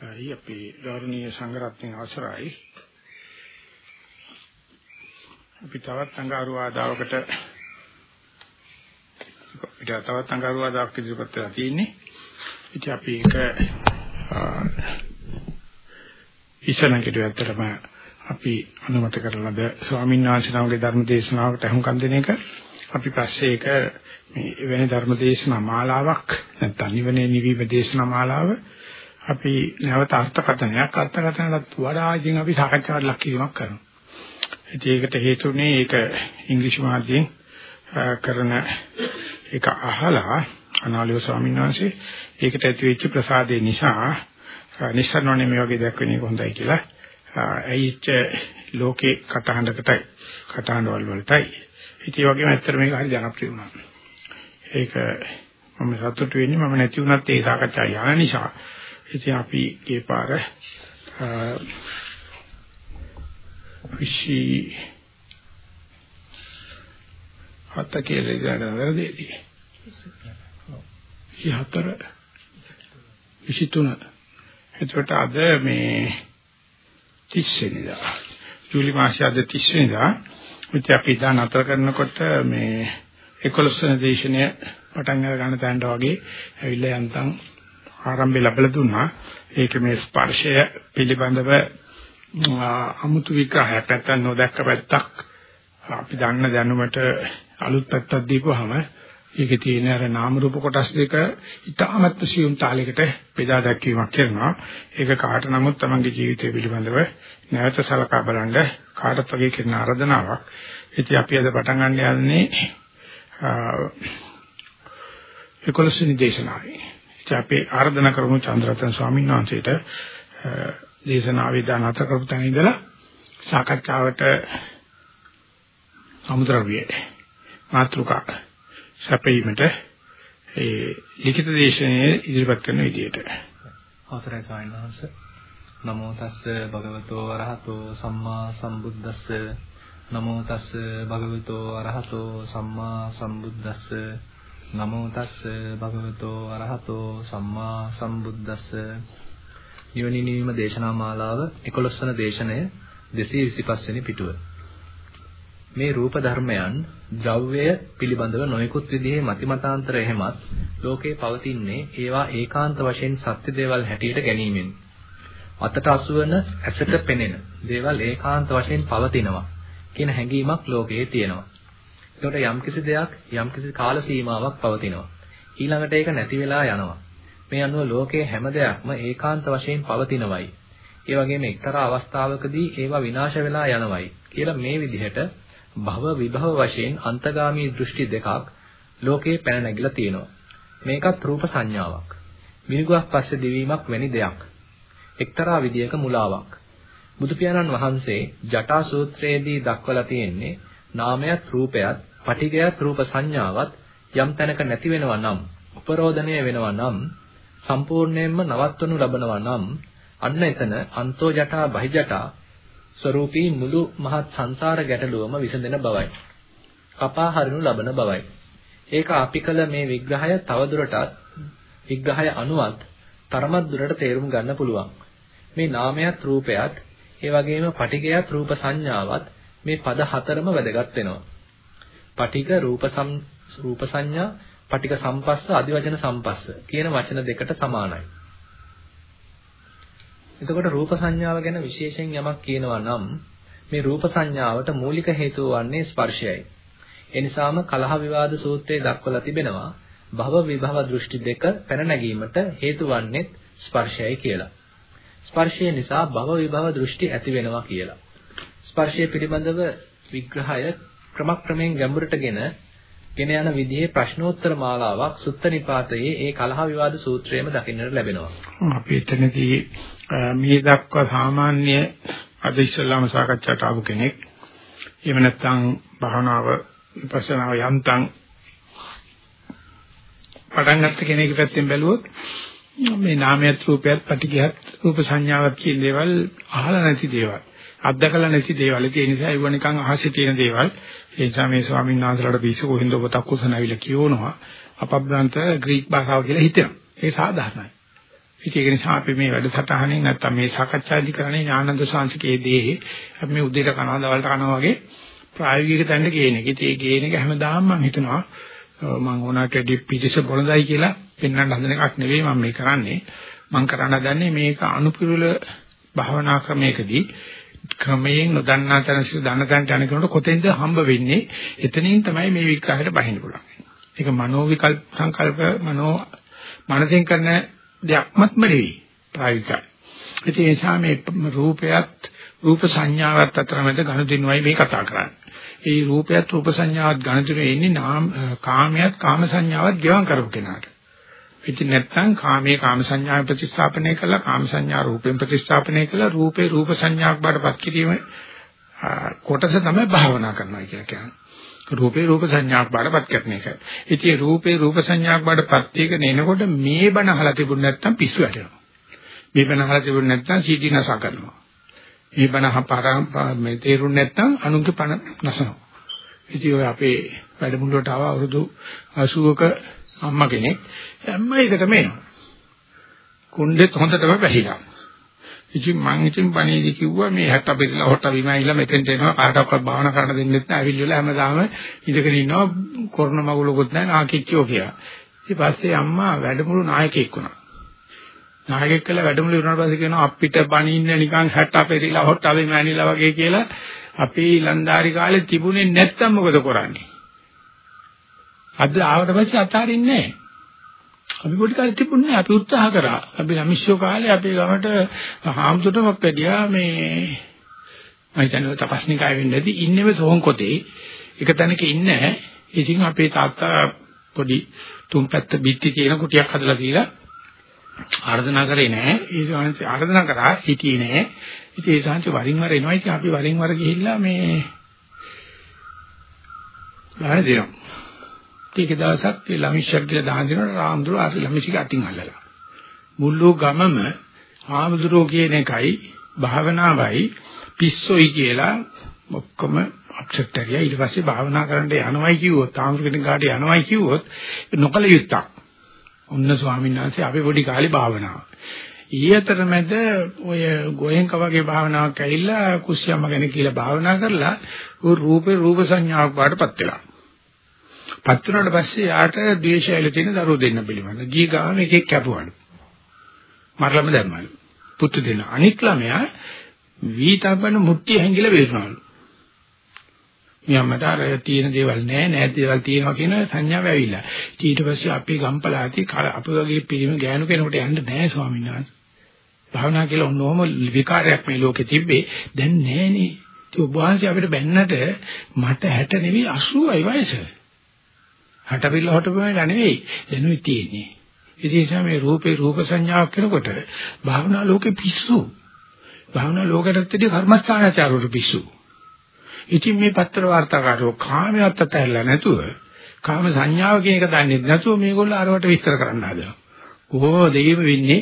අයි අපේ ගෞරවනීය සංඝරත්නයේ අවසරයි. අපි තවත් අඟහරු ආදාවකට පිට තවත් අඟහරු ආදාවක් ඉදිරිපත් කරලා තියෙන්නේ. ඉතින් අපි ඒක ඉස්සනකට ඇත්තටම අපි අනුමත කරලාද ස්වාමීන් වහන්සේ නමගේ ධර්ම දේශනාවකට අහුම්කම් දෙන එක අපි පස්සේ ඒක මේ වෙන ධර්ම දේශනා මාලාවක් නැත්නම් නිවනේ නිවීම දේශනා මාලාව අපි නැවත අර්ථකථනයක් අර්ථකථනකට වඩා ඉතින් අපි සාකච්ඡාවට ලක් කිරීමක් කරනවා. ඉතින් ඒකට හේතුනේ ඒක ඉංග්‍රීසි මාධ්‍යයෙන් කරන එක අහලා අනාලිය ස්වාමීන් වහන්සේ ඒකට ඇති වෙච්ච ප්‍රසාදේ නිසා නිස්සරණෝනේ මේ වගේ දැක්වෙන එක හොඳයි කියලා ඇයිච්ච ලෝකේ කටහඬකටයි කටහඬවල වලටයි ඉතින් ඒ වගේම ඇත්තට මේක හරි ජනප්‍රිය වුණා. ඒක මම සතුටු වෙන්නේ මම නැති වුණත් ඒ සාකච්ඡා යන නිසා ඉතින් අපි ඒ පාර විශි හත කියලා ඉඳලා වැරදිදී. විශි හතර විශි තුන. එතකොට අද මේ 30 වෙනිදා. ජූලි මාසයේ අද 30 වෙනිදා. ඉතින් අපි දැන් අතර කරනකොට මේ 11 වෙනි දේශනය පටන් අර ගන්න තැනට වගේ ඇවිල්ලා යන්තම් ආරම්භය ලැබලා දුන්නා. ඒක මේ ස්පර්ශය පිළිබඳව අමුතු විග්‍රහයක් නැත්තම් නොදැක්ක පැත්තක් අපි දන්න දැනුමට අලුත් පැත්තක් දීපුවාම ඒකේ තියෙන අර නාම රූප කොටස් දෙක ඉතාමත් සියුම් තාලයකට බෙදා දැක්වීමක් කරනවා. ඒක කාට නමුත් තමන්ගේ ජීවිතය පිළිබඳව නැවත සලකා බලන්න කාටත් වගේ කරන ආරාධනාවක්. ඉතින් අපි අද පටන් ගන්න යන්නේ 11 වෙනි දේශනාවේ. අපි ආර්දනා කරමු චන්ද්‍රරතන ස්වාමීන් වහන්සේට. දේශනාවේ දාන අත කරපු තැන ඉඳලා සාකච්ඡාවට සමුද්‍රවිය මාත්‍රිකා සැපීමට ඒ ලිඛිත දේශනාවේ ඉදිරිපත් කරන විදියට. අවසරයි ස්වාමීන් වහන්සේ. නමෝ තස්ස භගවතෝ අරහතෝ සම්මා සම්බුද්දස්ස. නමෝ තස්ස භගවතෝ අරහතෝ සම්මා සම්බුද්දස්ස. නමෝ තස්ස භගවතෝ අරහතෝ සම්මා සම්බුද්දස්ස. නිවනි නිවීම දේශනා මාලාව 11 වන දේශනය 225 වෙනි පිටුව. මේ රූප ධර්මයන් ද්‍රව්‍ය පිළිබඳව නොයෙකුත් විදිහේ මතිමතාන්තර එහෙමත් ලෝකේ පවතින්නේ ඒවා ඒකාන්ත වශයෙන් සත්‍ය දේවල් හැටියට ගැනීමෙන්. අතට අසුවන ඇසට පෙනෙන දේවල් ඒකාන්ත වශයෙන් පවතිනවා කියන හැඟීමක් ලෝකයේ තියෙනවා. එතකොට යම්කිසි දෙයක් යම්කිසි කාල සීමාවක් පවතිනවා. ඊළඟට ඒක නැති වෙලා යනවා. මේ අනුව ලෝකයේ හැම දෙයක්ම ඒකාන්ත වශයෙන් පවතිනවයි. ඒ වගේම එක්තරා අවස්ථාවකදී ඒවා විනාශ වෙලා යනවයි කියලා මේ විදිහට භව විභව වශයෙන් අන්තගාමී දෘෂ්ටි දෙකක් ලෝකේ පැන නැගිලා තියෙනවා. මේකත් රූප සංඥාවක්. මිනිගුවක් පස්සේ දිවීමක් වැනි දෙයක්. එක්තරා විදියක මුලාවක්. බුදු පියාණන් වහන්සේ ජටා සූත්‍රයේදී දක්වලා තියෙන්නේ නාමයත් රූපයත් පටිඝයත් රූප සංඥාවත් යම් තැනක නැති වෙනවා නම් උපරෝධණය වෙනවා නම් සම්පූර්ණයෙන්ම නවත්වනු ලබනවා නම් අන්න එතන අන්තෝ ජටා බහි ජටා ස්වરૂපී මුළු මහත් සංසාර ගැටලුවම විසඳෙන බවයි. කපා හරිනු ලබන බවයි. ඒක අපි කළ මේ විග්‍රහය තවදුරටත් විග්‍රහය අනුවත් තරමක් දුරට තේරුම් ගන්න පුළුවන්. මේ නාමයත් රූපයත් ඒ වගේම පටිඝයත් රූප සංඥාවත් මේ පද හතරම වැදගත් වෙනවා. පටික රූප සම් රූප සංඥා පටික සම්පස්ස අදිවචන සම්පස්ස කියන වචන දෙකට සමානයි. එතකොට රූප සංඥාව ගැන විශේෂයෙන් යමක් කියනවා නම් මේ රූප සංඥාවට මූලික හේතුව වන්නේ ස්පර්ශයයි. ඒ නිසාම කලහ විවාද සූත්‍රයේ දක්වලා තිබෙනවා භව විභව දෘෂ්ටි දෙක පැන නැගීමට හේතු වන්නේ ස්පර්ශයයි කියලා. ස්පර්ශය නිසා භව විභව දෘෂ්ටි ඇති වෙනවා කියලා. ස්පර්ශය පිළිබඳව විග්‍රහය ක්‍රමක්‍රමයෙන් ගැඹුරටගෙන ගෙන යන විදිහේ ප්‍රශ්නෝත්තර මාලාවක් සුත්ත නිපාතයේ ඒ කලහ විවාද සූත්‍රයේම දකින්නට ලැබෙනවා. අපි එතනදී මේ දක්වා සාමාන්‍ය අද ඉස්සල්ලාම සාකච්ඡාට ආපු කෙනෙක් එහෙම නැත්නම් භාවනාව විපස්සනාව යන්තම් පටන් ගත්ත කෙනෙක් පැත්තෙන් බැලුවොත් මේ නාමයත් රූපයත් පටිඝයත් රූප සංඥාවක් කියන දේවල් අහලා නැති දේවල්. අත්දකලා නැති දේවල්. ඒ නිසා ඒව නිකන් අහසේ තියෙන දේවල්. ඒ නිසා මේ ස්වාමීන් වහන්සේලාට පිස්සු කොහින්ද ඔබතක් උසන ඇවිල්ලා කියවනවා. අපබ්‍රන්ත ග්‍රීක භාෂාව කියලා හිතෙනවා. ඒ සාධාරණයි. ඒක නිසා අපි මේ වැඩසටහනින් නැත්තම් මේ සාකච්ඡාදි කරන්නේ ඥානන්ද සංස්කේ දේ අපි මේ උදේට කනවා දවල්ට කනවා වගේ ප්‍රායෝගික තැනට ගේන එක. ඉතින් ඒ ගේන එක හැමදාම මම හිතනවා මම ඕනට පිටිස බොළඳයි කියලා පෙන්වන්න හදන එකක් නෙවෙයි මම මේ කරන්නේ. මම කරන්න හදන්නේ මේක අනුපිරුල භාවනා ක්‍රමයකදී ක්‍රමයෙන් නොදන්නා තැන සිට දන්න තැනට යන කෙනාට කොතෙන්ද හම්බ වෙන්නේ එතනින් තමයි මේ විග්‍රහයට බහින්න පුළුවන්. ඒක මනෝ විකල්ප සංකල්ප මනෝ මනසෙන් කරන දෙයක්මත්ම නෙවෙයි ප්‍රායෝගිකයි. ඒ නිසා මේ රූපයත් රූප සංඥාවත් අතර මැද ගනුදෙනුවයි මේ කතා කරන්නේ. ඒ රූපයත් රූප සංඥාවත් ගනුදෙනුවේ ඉන්නේ නාම කාමයට කාම සංඥාවත් ගෙවම් කරපු කෙනාට. ඉතින් නැත්නම් කාමයේ කාම සංඥාව ප්‍රතිස්ථාපනය කළා කාම සංඥා රූපයෙන් ප්‍රතිස්ථාපනය කළා රූපේ රූප සංඥාවක් බාටපත් කිරීම කොටස තමයි භාවනා කරනවා කියලා කියන්නේ. රූපේ රූප සංඥාවක් බාටපත් කරන එක. ඉතින් රූපේ රූප සංඥාවක් බාටපත් එක නේනකොට මේ බණ අහලා තිබුණ නැත්නම් පිස්සු වැටෙනවා. මේ බණ අහලා තිබුණ නැත්නම් සීදී නස කරනවා. මේ බණ අහපාරා මේ තේරුම් නැත්නම් අනුන්ගේ පණ නසනවා. ඉතින් ඔය අපේ වැඩමුළුවට ආව අවුරුදු 80ක අම්මා කෙනෙක් හැම එකටම එනවා. කුණ්ඩෙත් හොඳටම වැහිලා. ඉතින් මං ඉතින් පණීදි කිව්වා මේ 60 පිටලා හොට විමයිලා මෙතෙන්ට එනවා කාටවත් භාවනා කරන්න දෙන්නෙත් නැහැ. අවිල්ල හැමදාම ඉඳගෙන ඉන්නවා කොරණ මගුලකුත් නැහැ නාකිච්චෝ කියලා. ඊට පස්සේ අම්මා වැඩමුළු නායකයෙක් වුණා. නායකයෙක් කියලා වැඩමුළු වුණාට පස්සේ කියනවා අපිට බණින්න නිකන් 60 පිටලා හොට විමයිලා වගේ කියලා අපේ ලන්දාරි කාලේ තිබුණේ නැත්තම් මොකද කරන්නේ? අද ආවට පස්සේ අතාරින්නේ නැහැ. අපි පොඩි කාලේ තිබුණේ අපි උත්සාහ කරා. අපි ළමිෂ්‍යෝ කාලේ අපේ ගමට හාමුදුරුවෝක් වැඩියා මේ මම හිතන්නේ තපස්නිකාය වෙන්නදී ඉන්නේව සෝන්කොතේ එක තැනක ඉන්නේ නැහැ. ඉතින් අපේ තාත්තා පොඩි තුන්පැත්ත බිත්ති කියන කුටියක් හදලා දීලා ආර්දනා කරේ නැහැ. ඒ ශාන්ති ආර්දනා කරා හිටියේ නැහැ. ඉතින් ඒ ශාන්ති වරින් වර එනවා. ඉතින් අපි වරින් වර ගිහිල්ලා මේ බාහිර දෙනවා. ටික දවසක් ඒ ළමිෂ්‍යක් කියලා දාන දෙනකොට රාම්දුර ආස ළමිෂික අතින් අල්ලලා. මුල්ලෝ ගමම ආමදුරෝ කියන එකයි භාවනාවයි පිස්සොයි කියලා ඔක්කොම අප්සෙට් එකයි ඊට පස්සේ භාවනා කරන්න යනවයි කිව්වොත් ආමදුර කෙනෙක් ගාට යනවයි කිව්වොත් නොකල යුත්තක්. ඔන්න ස්වාමීන් වහන්සේ අපි පොඩි කාලේ භාවනාව. ඊ අතරමැද ඔය ගෝයෙන්ක වගේ භාවනාවක් ඇවිල්ලා කුස්සියම්ම ගැන කියලා භාවනා කරලා ਉਹ රූපේ රූප සංඥාවක් වඩපත් වෙලා. පත් වුණාට පස්සේ යාට ද්වේෂයල තියෙන දරුවෝ දෙන්න පිළිබඳ. ගිය ගාම එකෙක් කැපුවලු. මරලම දැම්මලු. පුතු දෙන්න. අනික් ළමයා වීතබන මුට්ටිය හැංගිලා වේසනවලු. මියම්මට අර තියෙන දේවල් නෑ නෑ දේවල් තියෙනවා කියන සංඥාව ඇවිල්ලා. ඊට පස්සේ අපේ ගම්පලාති අපේ වගේ පිළිම ගෑනු කෙනෙකුට යන්න නෑ ස්වාමීන් වහන්සේ. භාවනා කියලා ඔන්නෝම විකාරයක් මේ ලෝකෙ තිබ්බේ දැන් නෑනේ. ඒ ඔබ වහන්සේ අපිට බැන්නට මට 60 නෙවෙයි 80යි වයස. හටපිල්ල හොටපෙමලා නෙවෙයි දැනුයි තියෙන්නේ. ඒ නිසා මේ රූපේ රූප සංඥාවක් කරනකොට භාවනා ලෝකේ පිස්සු. භාවනා ලෝකයටත් දෙය කර්මස්ථානාචාරවල පිස්සු. ඉතින් මේ පත්‍ර වාර්තාකාරෝ කාමයට තැහැල්ලා නැතුව කාම සංඥාව කියන එක දන්නේ නැතුව මේගොල්ලෝ අරවට විස්තර කරන්න හදනවා. කොහොමද දෙයම වෙන්නේ?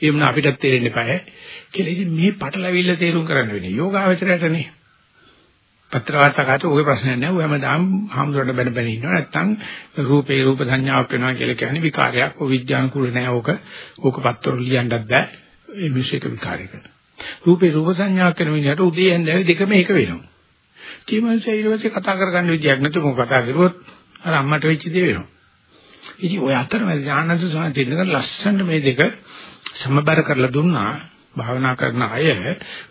එමුන අපිටත් තේරෙන්න eBay කියලා ඉතින් මේ පටලවිල්ල තේරුම් කරන්න වෙන්නේ යෝගාවචරයටනේ. පත්‍ර වාර්තාකාරට ඔය ප්‍රශ්නයක් නෑ. ඔය හැමදාම හාමුදුරන්ට බැන බැන ඉන්නවා. නැත්තම් රූපේ රූප සංඥාවක් වෙනවා කියලා කියන්නේ විකාරයක්. ඔය විද්‍යානුකූල නෑ ඕක. ඕක පත්‍රවල ලියන්නත් බෑ. ඒ මිනිස්සෙක් විකාරයක. රූපේ රූප සංඥාවක් කරන මිනිහට උදේ හන්දෑවේ දෙකම එක වෙනවා. කීමන්සේ ඊට පස්සේ කතා කරගන්න විදියක් නැතුව මොකද කතා කරුවොත් අර අම්මට වෙච්ච දේ වෙනවා. ඉතින් ඔය අතරමැද ඥානන්ත සාන්තිනක ලස්සනට මේ දෙක සමබර කරලා දුන්නා. භාවනා කරන අය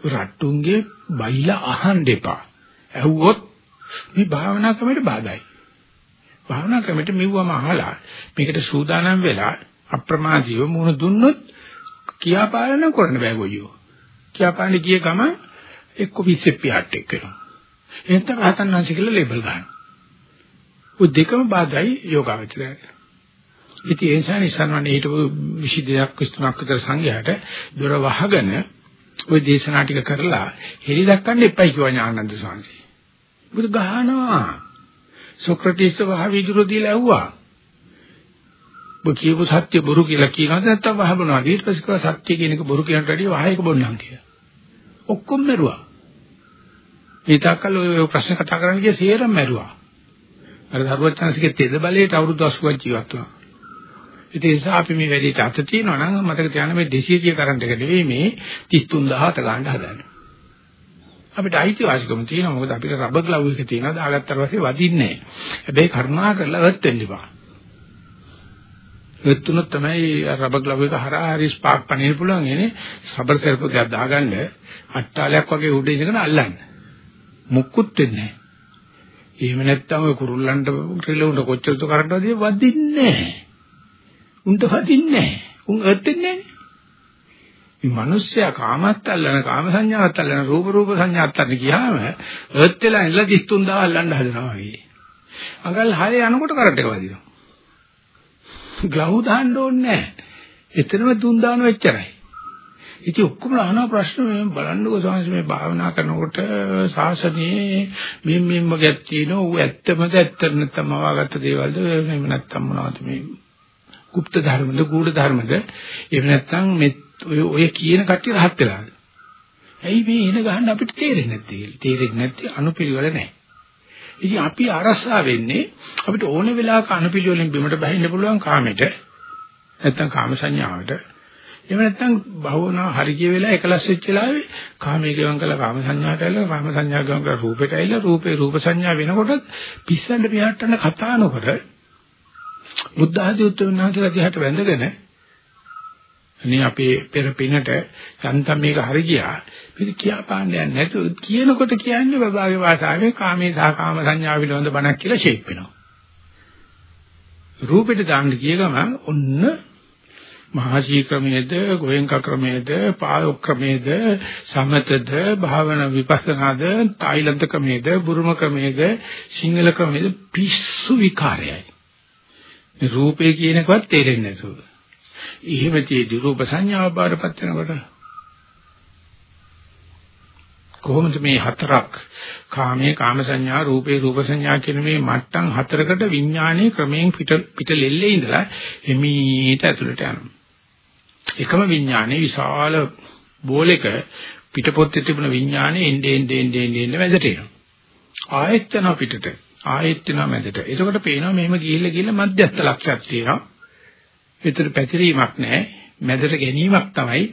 රට්ටුන්ගේ බයිලා අහන්න එපා. ඇහුවොත් මේ භාවනා ක්‍රමයට බාධායි. භාවනා ක්‍රමයට මෙව්වම අහලා මේකට සූදානම් වෙලා අප්‍රමාදීව මුණ දුන්නොත් කියාපාලන කරන්න බෑ ගොයියෝ. කියාපාන්නේ ගිය ගම එක්ක පිස්සෙප්පියට එක්ක වෙනවා. එහෙනම් රහතන් වහන්සේ කියලා ලේබල් ගන්නවා. ඔය දෙකම බාධායි යෝගාවචරයට. ඉතින් ඒ නිසා නිසන්වන්නේ හිටපු 22ක් 23ක් විතර සංඝයාට දොර වහගෙන ওই දේශනා ටික කරලා හෙලි දක්වන්න එපයි කිව්වා ඥානන්ද ස්වාමීන් බුදු ගහනවා. සොක්‍රටිස් වහ විදුරු දීලා ඇහුවා. ඔබ කියපු සත්‍ය බොරු කියලා කියනවද නැත්නම් වහබනවා ඊට පස්සේ කිව්වා සත්‍ය කියන එක බොරු කියනට වැඩිය වහයක බොන්නම් කියලා. ඔක්කොම මරුවා. ඒ තාක්කල් ඔය ප්‍රශ්න කතා කරන්න ගිය සේරම මරුවා. අර දරුවචාන්සිකේ තෙද බලයට අවුරුදු 80ක් ජීවත් වුණා. ඒ නිසා අපි මේ වැඩේට අත තියනවා නම් මතක තියාගන්න මේ 230 කරන්ට් එක නෙවෙයි මේ 33000 ගන්න හදන්නේ. අපිට අයිතිවාසිකම තියෙනවා මොකද අපිට රබර් ග්ලව් එක තියෙනවා දාගත්තට පස්සේ වදින්නේ නැහැ. හැබැයි කරුණා කරලා වත් වෙන්න එපා. වෙත්තුනොත් තමයි රබර් ග්ලව් එක හරහා හරි ස්පාර්ක් පනින්න පුළුවන් ඉන්නේ රබර් සර්ප එකක් දාගන්න අට්ටාලයක් වගේ උඩ ඉඳගෙන අල්ලන්න. මුක්කුත් වෙන්නේ නැහැ. එහෙම නැත්තම් ඔය කුරුල්ලන්ට රිලවුන්ට කොච්චරද කරන්ට් වදින්නේ වදින්නේ නැහැ. උන්ට වදින්නේ නැහැ. උන් ඇත්තෙන්නේ නැහැ. මේ මිනිස්සයා කාමත් අල්ලන කාම සංඥාවත් අල්ලන රූප රූප සංඥාත් අල්ලන ගියාම ඒත් වෙලා ඉඳලා 33000 අල්ලන්න හදනවා වගේ. අඟල් 6 යනකොට කරන්ට් එක වදිනවා. ග්ලව් දාන්න ඕනේ නැහැ. එතනම තුන් දාන වෙච්චරයි. ඉතින් ඔක්කොම අහන ප්‍රශ්න මේ බලන්නකෝ සාංශ මේ භාවනා කරනකොට සාසනයේ මේ මෙම්ම ගැත් තියෙනවා. ඌ ඇත්තමද ඇත්ත නැත්නම් මවාගත්ත දේවල්ද එහෙම නැත්නම් මොනවද මේ গুপ্ත ධර්මද ගුඪ ධර්මද එහෙම නැත්නම් මේ ඔය ඔය කියන කට්ටිය රහත් වෙලාද ඇයි මේ එන ගහන්න අපිට තේරෙන්නේ නැත්තේ? කියලා තේරෙන්නේ නැති අනුපිළිවෙල නැහැ. ඉතින් අපි අරසා වෙන්නේ අපිට ඕන වෙලාවක අනුපිළිවෙලින් බිමට බහින්න පුළුවන් කාමෙට නැත්නම් කාම සංඥාවට. එහෙම නැත්නම් භවනා හරිය වෙලා එකලස් වෙච්ච වෙලාවේ කාමයේ ගවන් කළා කාම සංඥාට ඇවිල්ලා කාම සංඥා ගවන් කළා රූපෙට ඇවිල්ලා රූපේ රූප සංඥා වෙනකොට පිස්සන්න පියාටන කතා නොකර බුද්ධ ආදී උත්තරනාන්තලා දිහාට වැඳගෙන අනේ අපේ පෙර පිනට යන්තම් මේක හරි ගියා. මේක කියා පාන්නේ නැතුව කියනකොට කියන්නේ බබාගේ භාෂාවෙන් කාමේ සහ කාම සංඥා පිළිබඳ බණක් කියලා ෂේප් වෙනවා. රූපෙට දාන්න ගිය ගමන් ඔන්න මහසී ක්‍රමයේද ගෝයන්ක ක්‍රමයේද පායොක් ක්‍රමයේද සමතද භාවනා විපස්සනාද තායිලන්ත ක්‍රමයේද බුරුම ක්‍රමයේද සිංහල ක්‍රමයේද පිස්සු විකාරයයි. මේ රූපේ කියන එකවත් තේරෙන්නේ නැතුව. එහෙම තියදී රූප සංඥාව බාරපත් වෙනකොට කොහොමද මේ හතරක්? කාමයේ කාම සංඥා රූපේ රූප සංඥා කියන මේ මට්ටම් හතරකට විඥානයේ ක්‍රමයෙන් පිට පිට ලෙල්ලේ ඉඳලා එමීට ඇතුළට යනවා. එකම විඥානයේ විශාල බෝලෙක පිටපොත්තේ තිබුණ විඥානේ එන්නේ එන්නේ එන්නේ එන්නේ මැදට එනවා. ආයෙත් යනවා පිටට. ආයෙත් යනවා මැදට එතකොට පේනවා මෙහෙම ගිහිල්ලා ගිහිල්ලා මධ්‍යස්ථ ලක්ෂයක් තියෙනවා ඒතර පැතිරීමක් නැහැ. මැදට ගැනීමක් තමයි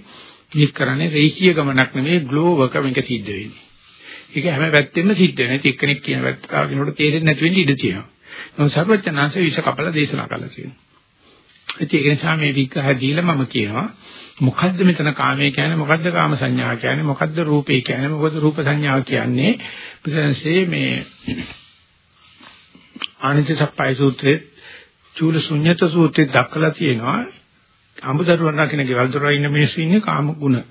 ක්ලික් කරන්නේ රේඛීය ගමනක් නෙමෙයි ග්ලෝවක මේක සිද්ධ වෙන්නේ. ඒක හැම පැත්තෙම සිද්ධ වෙන්නේ. ඒක එක්කෙනෙක් කියන පැත්ත තව කෙනෙකුට තේරෙන්නේ නැති වෙන්න ඉඩ තියෙනවා. නමුත් සර්වඥාන්සේ විෂ කපලා දේශනා කළා තියෙනවා. ඒක නිසා මේ විග්‍රහ දීලා මම කියනවා මොකද්ද මෙතන කාමය කියන්නේ මොකද්ද කාම සංඥා කියන්නේ මොකද්ද රූපේ කියන්නේ මොකද්ද රූප සංඥාව කියන්නේ ප්‍රසන්සේ මේ ආනිත්‍ය සප්පයි සූත්‍රයේ චූල ශුන්්‍යත සූත්‍රයේ දක්වලා තියෙනවා අඹදරුවන් රකින්න ගෙවල් දොර ඉන්න මිනිස්සු ඉන්නේ කාම ගුණ.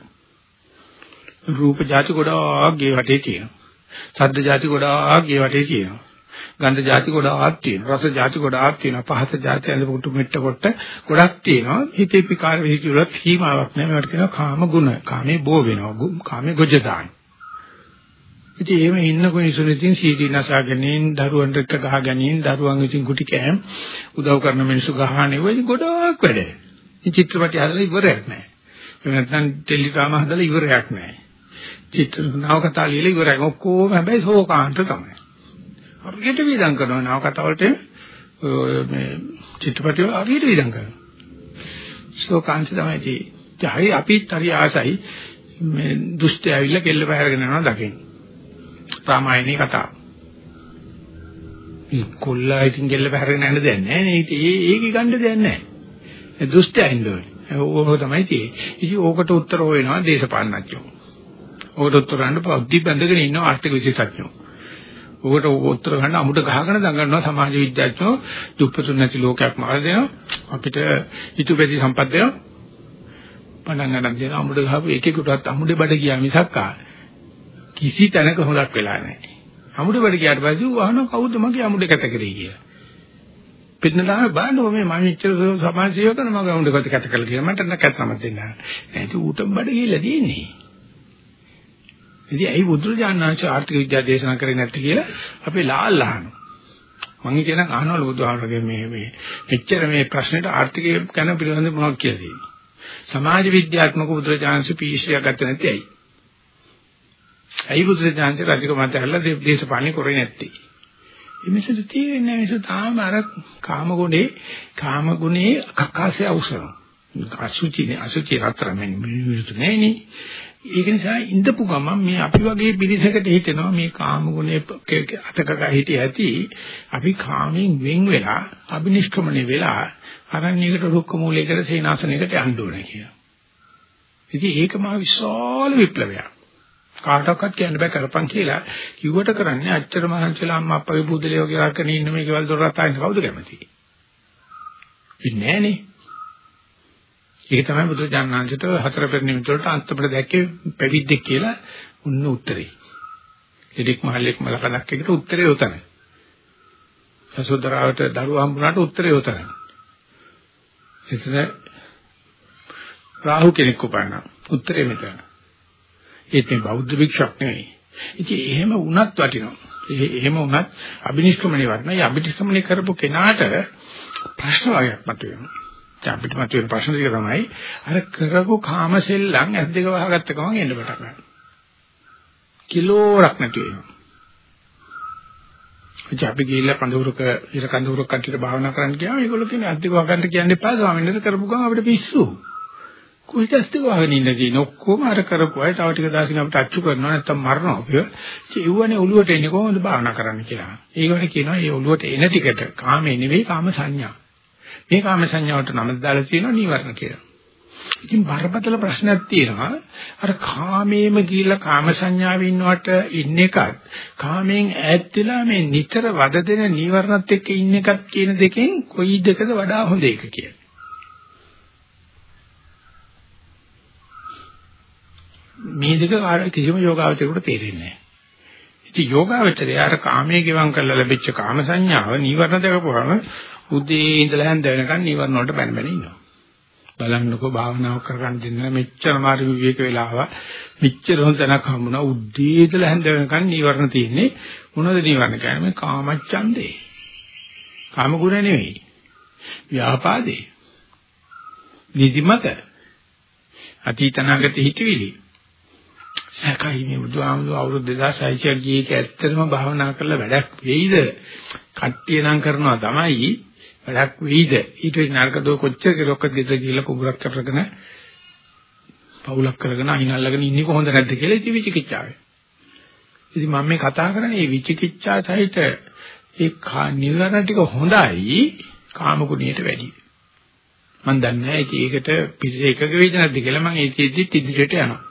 රූප જાති ගොඩාක් ගේ වටේ තියෙනවා. සද්ද જાති ගොඩාක් ගේ වටේ තියෙනවා. ගන්ධ જાති ගොඩාක් තියෙනවා. රස જાති ගොඩාක් තියෙනවා. පහස જાති ඇඳ පුටු මෙට්ට කොට ගොඩක් තියෙනවා. හිතේ විකාර වෙහිතුලත් සීමාවක් නැහැ. මේකට කියනවා කාම ගුණ. කාමේ බෝ වෙනවා. කාමේ ගොජ දානවා. ඉතින් එහෙම ඉන්න කෙනෙකුන් ඉතින් සීටි නසාගෙනින් දරුවන්ට එක්ක ගහගෙනින් දරුවන් විසින් කුටි කෑම් උදව් කරන මිනිස්සු ගහන්නේ ඔය ගොඩක් වැඩ. ඉතින් චිත්‍රපටි හදලා ඉවරයක් නැහැ. එහෙම නැත්නම් ටෙලිග්‍රාම හදලා ඉවරයක් නැහැ. චිත්‍ර නවකතා ලියලා ඉවරයක්. ඔක්කොම හැබැයි ශෝකාන්ත තමයි. හරියට විඳන් කරනවා නවකතා වලට මේ චිත්‍රපටි වල හරියට විඳන් කරනවා. ශෝකාන්ත තමයි තියෙන්නේ. හරි අපිත් හරි ආසයි මේ දුෂ්ටය ඇවිල්ලා කෙල්ල පැහැරගෙන යනවා දකින්න. රාමායනී කතාව. මේ කොල්ලා ඉතින් ගෙල්ල පැහැරගෙන යන්න දෙයක් නැහැ නේ. ඉතින් ඒ ඒකේ ගන්න දෙයක් නැහැ. ඒ දුෂ්ටයින් දෝනේ. ඕක තමයි තියෙන්නේ. ඉතින් ඕකට උත්තර හොයනවා දේශපාලනඥයෝ. ඕකට උත්තර ගන්න පොඩි බඳගෙන ඉන්නවා ආර්ථික විශේෂඥයෝ. ඕකට උත්තර ගන්න අමුඩ ගහගෙන දඟනවා සමාජ විද්‍යාඥයෝ දුප්පතුන් නැති ලෝකයක් මාර දෙනවා. අපිට ඊටුපැති සම්පත් දෙනවා. පණන් ගන්න දෙන අමුඩ ගහපු එකෙකුටවත් අමුඩේ බඩ ගියා මිසක්කා කිසි තැනක හොලක් වෙලා නැහැ. අමුඩ වැඩ ගියාට පස්සේ ඌ අහන කවුද මගේ අමුඩ කැත කරේ කියලා. පිටනදාම බලන්න මේ මම ඉච්චර සමාජ සේවක කරන මගේ අමුඩ කැත කැත කළා කියලා මට නැකත් සමත් දෙන්න. නැති ඌට බඩ ගිහිල්ලා තියෙන්නේ. ඉතින් ඇයි බුදුරජාණන් වහන්සේ ආර්ථික විද්‍යාව දේශනා කරේ නැත්තේ කියලා අපේ ලාල් අහනවා. මම කියන අහනවලු බුදුහාමරගේ මේ මේ මෙච්චර මේ ප්‍රශ්නෙට ආර්ථිකය ගැන පිළිබඳව මොනවද කියලා තියෙන්නේ. සමාජ විද්‍යාත්මක බුදුරජාණන්සේ පීඑච්ඩී එකක් ගත්තේ නැති ඇයි? ඇයි බුදුසසුනේ රජකම මත ඇල්ල දේශපාලනේ කරේ නැත්තේ? මිනිස්සුන්ට තේරෙන්නේ නැහැ මිනිස්සු තාම අර කාම ගුණේ කාම ගුණේ කක්කාසේ අවසන. අසුචිනේ අසුචි රත්තරන් මිනිස්සු නෑනේ. ඒක නිසා ඉඳපු ගමන් මේ අපි වගේ පිරිසකට හිතෙනවා මේ කාම ගුණේ අතකක හිටිය ඇති අපි කාමෙන් වෙන් වෙලා අබිනිෂ්ක්‍මණය වෙලා අරණ්‍යයකට රුක්ක මූලයකට සේනාසනයකට යන්න ඕනේ කියලා. ඉතින් ඒක මා විශාල විප්ලවයක්. කාටවත් කියන්න බෑ කරපන් කියලා කිව්වට කරන්නේ අච්චර මහන්සිලා අම්මා අප්පගේ පුදලේ වගේ රකගෙන ඉන්න මේ ගෙවල් දොර රටාගෙන කවුද කැමති? ඉන්නේ නෑනේ. ඒක තමයි බුදු ජානනාංශයට හතර පෙර නිමිතවලට අන්තපට දැක්කේ පැවිද්දෙක් කියලා උන්න උත්තරේ. එදික් මහල්ලෙක් මලකලක් එකට උත්තරේ උතන. සසුදරාවට දරුවා හම්බුනාට උත්තරේ උතන. එතන රාහු කෙනෙක් උපන්නා. උත්තරේ මෙතන. ඒත් මේ බෞද්ධ භික්ෂුවක් නෙවෙයි. ඉතින් එහෙම වුණත් වටිනවා. එහෙම වුණත් අබිනිෂ්ක්‍මණේ වටිනවා. ඒ අබිනිෂ්ක්‍මණේ කරපු කෙනාට ප්‍රශ්න වගේක් මතුවෙනවා. දැන් අපිට මතුවෙන ප්‍රශ්න ටික තමයි අර කරපු කාමසෙල්ලම් ඇස් දෙක වහගත්ත ගමන් එන්න පටන් ගන්නවා. කිලෝරක් නැති වෙනවා. ඉතින් අපි ගිහිල්ලා කඳවුරක ඉර කඳවුරක කට්ටියට භාවනා කරන්න ගියාම ඒගොල්ලෝ කියන්නේ අද්දික වහගන්න කියන්න එපා ස්වාමීන් වහන්සේ කරපු ගමන් අපිට පිස්සු. කොහෙද අද්දික වහගෙන ඉන්න තියෙන ඔක්කොම අර කරපු අය තව ටික දාසින් අපිට අච්චු කරනවා නැත්තම් මරනවා අපිව. ඒ ඉවනේ ඔළුවට එන්නේ කොහොමද භාවනා කරන්න කියලා. ඒගොල්ලෝ කියනවා මේ ඔළුවට එන ටිකට කාමේ නෙවෙයි කාම සංඥා. මේ කාම සංඥාවට නම දාලා තියෙනවා නීවරණ කියලා. ඉතින් බරපතල ප්‍රශ්නයක් තියෙනවා අර කාමේම කියලා කාම සංඥාවේ ඉන්නවට ඉන්න එකත් කාමයෙන් ඈත් වෙලා මේ නිතර වද දෙන නීවරණත් එක්ක ඉන්න එකත් කියන දෙකෙන් කොයි දෙකද වඩා හොඳ එක කියලා. මේ දෙක කිසිම යෝගාවචරයකට තේරෙන්නේ නැහැ. ඉතින් යෝගාවචරය අර කාමයේ ගෙවම් කරලා ලැබිච්ච කාම සංඥාව නීවරණ දකපුවාම උදේ ඉඳලා හැන්ද වෙනකන් නීවරණ වලට බැන බැන ඉන්නවා. බලන්නකෝ භාවනාව කරගන්න දෙන්න මෙච්චර මාරු විවේක වෙලාව මෙච්චර හොඳ තැනක් හම්බුණා උදේ ඉඳලා හැන්ද වෙනකන් නීවරණ තියෙන්නේ මොනවද නීවරණ කියන්නේ මේ කාමච්ඡන්දේ. කාම ගුණ නෙවෙයි. ව්‍යාපාදේ. නිදිමත. අතීතනාගත හිතවිලි. සැකයි මේ බුදුහාමුදුරුවෝ අවුරුදු 2600ක් ගියේ ඇත්තටම භාවනා කරලා වැඩක් වෙයිද? කට්ටිය නම් කරනවා තමයි වැඩක් වෙයිද? ඊට වෙන නරකදෝ කොච්චර කෙලොක්කද ගෙදර ගිහිල්ලා කුඹරක් කරගෙන පවුලක් කරගෙන අහින අල්ලගෙන ඉන්නේ කොහොමද නැද්ද කියලා ඉති විචිකිච්ඡාවේ. ඉතින් මම මේ කතා කරන්නේ මේ විචිකිච්ඡා සහිත ඒ නිවරණ ටික හොඳයි කාම ගුණයට වැඩි. මම දන්නේ නැහැ ඒකට පිළිස එකක වේද නැද්ද කියලා මම ඒකෙදිත් ඉදිරියට යනවා.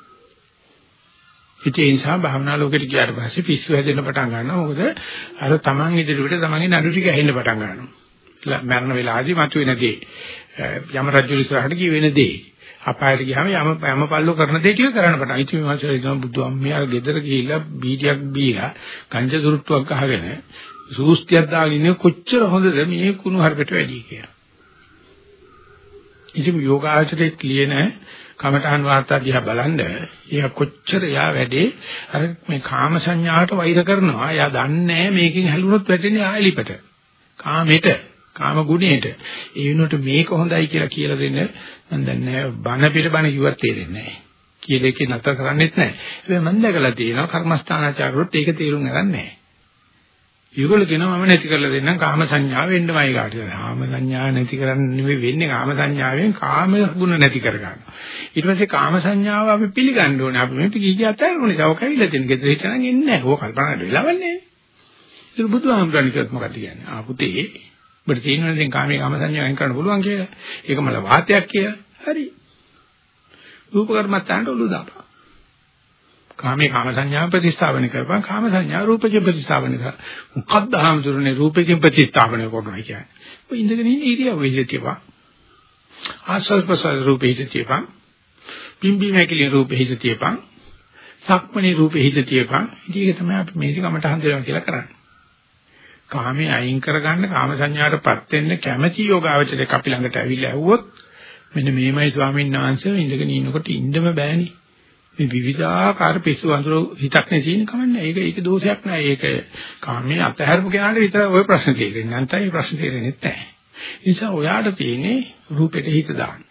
ඉතින් ඒ නිසා භාවනා ලෝකෙට ගියාට පස්සේ පිස්සු හැදෙන්න පටන් ගන්නවා. මොකද අර තමන් ඉදිරියට තමන්ගේ නඩු ටික ඇහෙන්න පටන් ගන්නවා. මරණ වෙලාවදී මතුවෙන දේ. යම රජු ඉස්සරහට කිය වෙන දේ. අපායට ගියාම යම යම පල්ලෝ කරන දේ ටික කරන්න පටන්. ඉතින් මේ මාසෙ ඉතන බුදු අම්මියා ගෙදර ගිහිල්ලා බීඩියක් බීලා කංජ දුරුට්ටුවක් අහගෙන සූස්තියක් දාගෙන ඉන්නේ කොච්චර හොඳද මේ කුණු හරපෙට වැඩි කියලා. ඉතින් යෝගාචරයේ ක්ලියන කමඨහන් වාර්තා දිහා බලන්න එයා කොච්චර යා වැඩේ අර මේ කාම සංඥාවට වෛර කරනවා. එයා දන්නේ මේකෙන් හැලුනොත් වැටෙන්නේ ආයලිපට. කාමෙට කාම ගුණයට. ඒ වෙනුවට මේක හොඳයි කියලා කියලා දෙන්න මම දන්නේ බන පිට බන කිව්වත් තේරෙන්නේ නැහැ. කියලා එකේ නැතර කරන්නේත් නැහැ. හැබැයි මම දැකලා තියෙනවා කර්මස්ථානාචාරවලත් ඒක තේරුම් ගන්න නැහැ. ඒගොල්ලෝ කියනවා මම නැති කරලා දෙන්නම් කාම සංඥාව වෙන්නමයි කාට. කාම සංඥා නැති කරන්න නෙමෙයි වෙන්නේ කාම සංඥාවෙන් කාම ගුණ නැති කර ගන්න. ඊට පස්සේ කාම සංඥාව අපි පිළිගන්න ඕනේ. අපි මේක කීකිය අතහැරුණේ. තව කවිලා තියෙන. ගෙදර හිටනන් එන්නේ නැහැ. ඕක කල්පනා කරලා වෙලාවන්නේ. ඒක බුදුහාමුදුරන් කියත් මොකක්ද කියන්නේ? ආ පුතේ ඔබට තේරෙනවද දැන් කාමයේ කාම සංඥාවෙන් කරන්න පුළුවන් කියලා? ඒක මල වාතයක් කියලා. හරි. රූප කර්මත්තාන්ට ඔලු දාපන්. කාමයේ කාම සංඥාව ප්‍රතිස්ථාපන කරපන් කාම සංඥා රූපකෙන් ප්‍රතිස්ථාපන කර. මොකක්ද හාමුදුරනේ රූපකෙන් ප්‍රතිස්ථාපන කරනවා කියන්නේ. ඔය ඉඳගෙන ඉන්න ඉරියව් විදිහටපා. ආස්වාද ප්‍රසාර රූපේ හිතතියපන්. පිම්බි මේකලින් රූපේ හිතතියපන්. සක්මණේ රූපේ හිතතියපන්. ඉතින් ඒක තමයි අපි මේක කමට හඳුනනවා කියලා කරන්නේ. කාමයේ අයින් කරගන්න කාම සංඥාටපත් වෙන්න කැමැති යෝගාවචරයක් අපි ළඟට ඇවිල්ලා ඇහුවොත් මෙන්න මේමයි ස්වාමීන් වහන්සේ ඉඳගෙන ඉන්නකොට ඉන්නම බෑනේ. මේ විවිධාකාර පිස්සු වඳුර හිතක් නැසින කමන්නේ. ඒක ඒක දෝෂයක් නෑ. ඒක කාමයේ අතහැරපු කෙනාට විතර ওই ප්‍රශ්න තියෙන්නේ. නැත්නම් මේ ප්‍රශ්න තේරෙන්නේ නැහැ. ඒ නිසා ඔයාට තියෙන්නේ රූපෙට හිත දාන්න.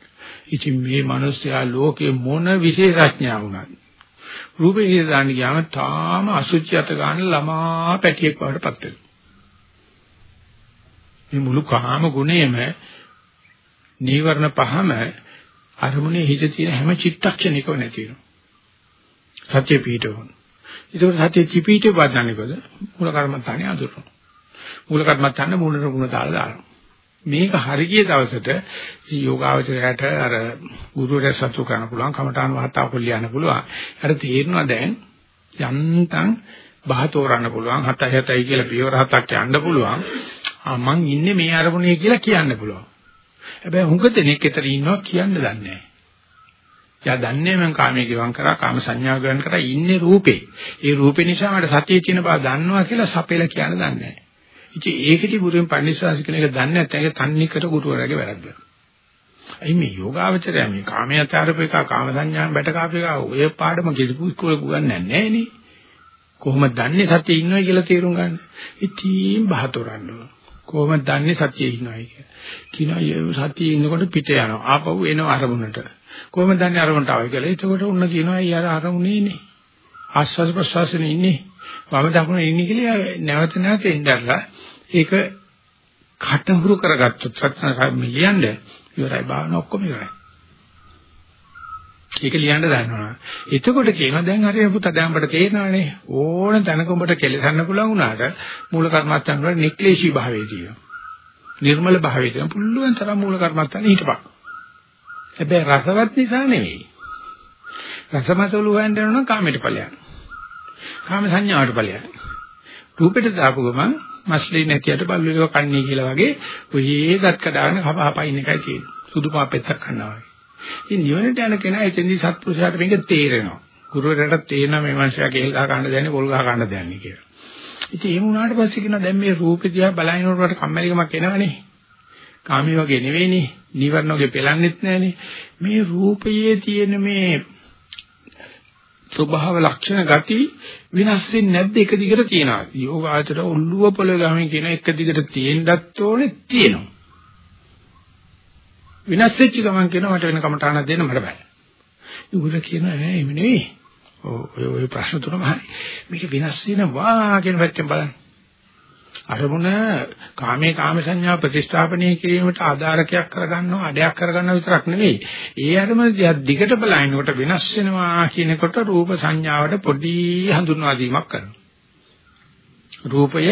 ඉතින් මේ මිනිස්යා ලෝකේ මොන විශේෂඥා වුණත් රූපේ හිත දාන්න ගියාම තාම අසුචි අත ගන්න ළමා පැටියෙක් වඩටපත් වෙනවා. මේ මුළු කාම ගුණයම නීවරණ පහම අරමුණේ හිත තියෙන හැම චිත්තක්ෂණයකම නැති වෙනවා. සත්‍ය පිටවන. ඒක සත්‍ය චිපීටේ වදන්නේකොද මූල කර්මත්තානේ අඳුරනවා. මූල කර්මත්තානේ මූලන ගුණ දාලා දානවා. මේක හරිය දවසට යෝගාවචරයට අර ගුරුවරයා සතු කරන්න පුළුවන් කමඨාන වාතාව කොල්ලියන්න පුළුවන්. අර තේරෙනවා දැන් යන්තම් බහතෝරන්න පුළුවන් 7 7යි කියලා පියවර හතක් යන්න පුළුවන්. මං ඉන්නේ මේ අරමුණේ කියලා කියන්න පුළුවන්. හැබැයි හුඟ දෙනෙක් ඇතර ඉන්නවා කියන්න දන්නේ නැහැ. යා දන්නේ මං කාමයේ ගිවන් කරා කාම සංඥා ග්‍රහණ කරා ඉන්නේ රූපේ. ඒ රූපේ නිසා මට සතියේ තියෙන බව දන්නවා කියලා සපෙල කියන්න දන්නේ නැහැ. ඉතින් ඒකෙදි ගුරුන් පඬිස්සාසි කෙනෙක් දන්නේ නැත්නම් ඒක තන්නිකර ගුරුවරයාගේ වැරද්ද. අයි මේ යෝගාවචරය මේ කාමයතරපේක කාම සංඥාන් බැට කාපේක ඔය පාඩම කිසිපු ඉස්කෝලේ ගුවන්නේ නැහැ නේ. කොහොමද දන්නේ සතියේ ඉන්නවයි කියලා තේරුම් ගන්න. ඉතින් බහතොරන්න ඕන. කොහොමද දන්නේ සතියේ ඉන්නවයි කියලා. කියනවා සතියේ ඉන්නකොට පිට යනවා. ආපහු එනවා අරමුණට. කොහොමද දන්නේ අරමුණට ආවයි කියලා. එතකොට උන්න කියනවා අය අර අරමුණේ ඉන්නේ. ආස්වාද ප්‍රසවාසනේ ඉන්නේ. වම දකුණ ඉන්නේ කියලා නැවත නැවත ඉඳලා ඒක කටහුරු කරගත්තොත් සත්‍යන මිලියන්ද ඉවරයි භාවන ඔක්කොම ඉවරයි. ඒක ලියන්න දන්නවා. එතකොට කියනවා දැන් හරිය පුතා දැන් අපට තේරෙනවානේ ඕන තැනක උඹට කෙලසන්න පුළුවන් වුණාට මූල කර්මස්ථාන වල නික්ලේශී භාවයේ තියෙනවා. නිර්මල භාවයේ තියෙන පුළුවන් තරම් මූල කර්මස්ථාන හිටපන්. හැබැයි රසවත් නිසා නෙවෙයි. රසමසවල හොයන්න යනවා නම් කාමයට ඵලයක්. කාම සංඥාවට ඵලයක්. රූපෙට දාපු ගමන් මස්ලි නැතියට බල්ලුලව කන්නේ කියලා වගේ ඔයie ගත් කඩාගෙන හපහපයින් එකයි තියෙන්නේ. සුදු පාපෙත්තක් කන්නවා වගේ. ඉතින් නිවනට යන කෙනා එතෙන්දී සත්පුරුෂයාට මේක තේරෙනවා. ගුරුවරයාට තේරෙනවා මේ මනුස්සයා කේල් ගහ ගන්න දෙන්නේ පොල් ගහ ගන්න දෙන්නේ කියලා. ඉතින් එහෙම වුණාට පස්සේ කියනවා දැන් මේ රූපෙ දිහා බලනකොට කම්මැලිකමක් එනවනේ. කාමී වගේ නෙවෙයිනේ. නිවර්ණ වගේ පෙලන්නෙත් නැහනේ. මේ රූපයේ තියෙන මේ ස්වභාව ලක්ෂණ ගති විනාශ වෙන්නේ නැද්ද එක දිගට තියෙනවා. යෝගාචර ඔල්ලුව පොළ ගාමින් කියන එක දිගට තියෙන්නත් ඕනේ තියෙනවා. විනාශ වෙච්ච ගමන් කියනවා මට වෙන කමටහනක් දෙන්න මට බෑ. උගුර කියනවා නෑ එහෙම නෙවෙයි. ඔය ඔය ප්‍රශ්න තුනම හරි. මේක විනාශ වෙනවා කියන පැත්තෙන් බලන්න. අරමුණ කාමයේ කාම සංඥා ප්‍රතිස්ථාපනය කිරීමට ආධාරකයක් කරගන්නවා අඩයක් කරගන්නවා විතරක් නෙවෙයි. ඒ අරමුණ දිගට බලනකොට වෙනස් වෙනවා කියනකොට රූප සංඥාවට පොඩි හඳුන්වා දීමක් කරනවා. රූපය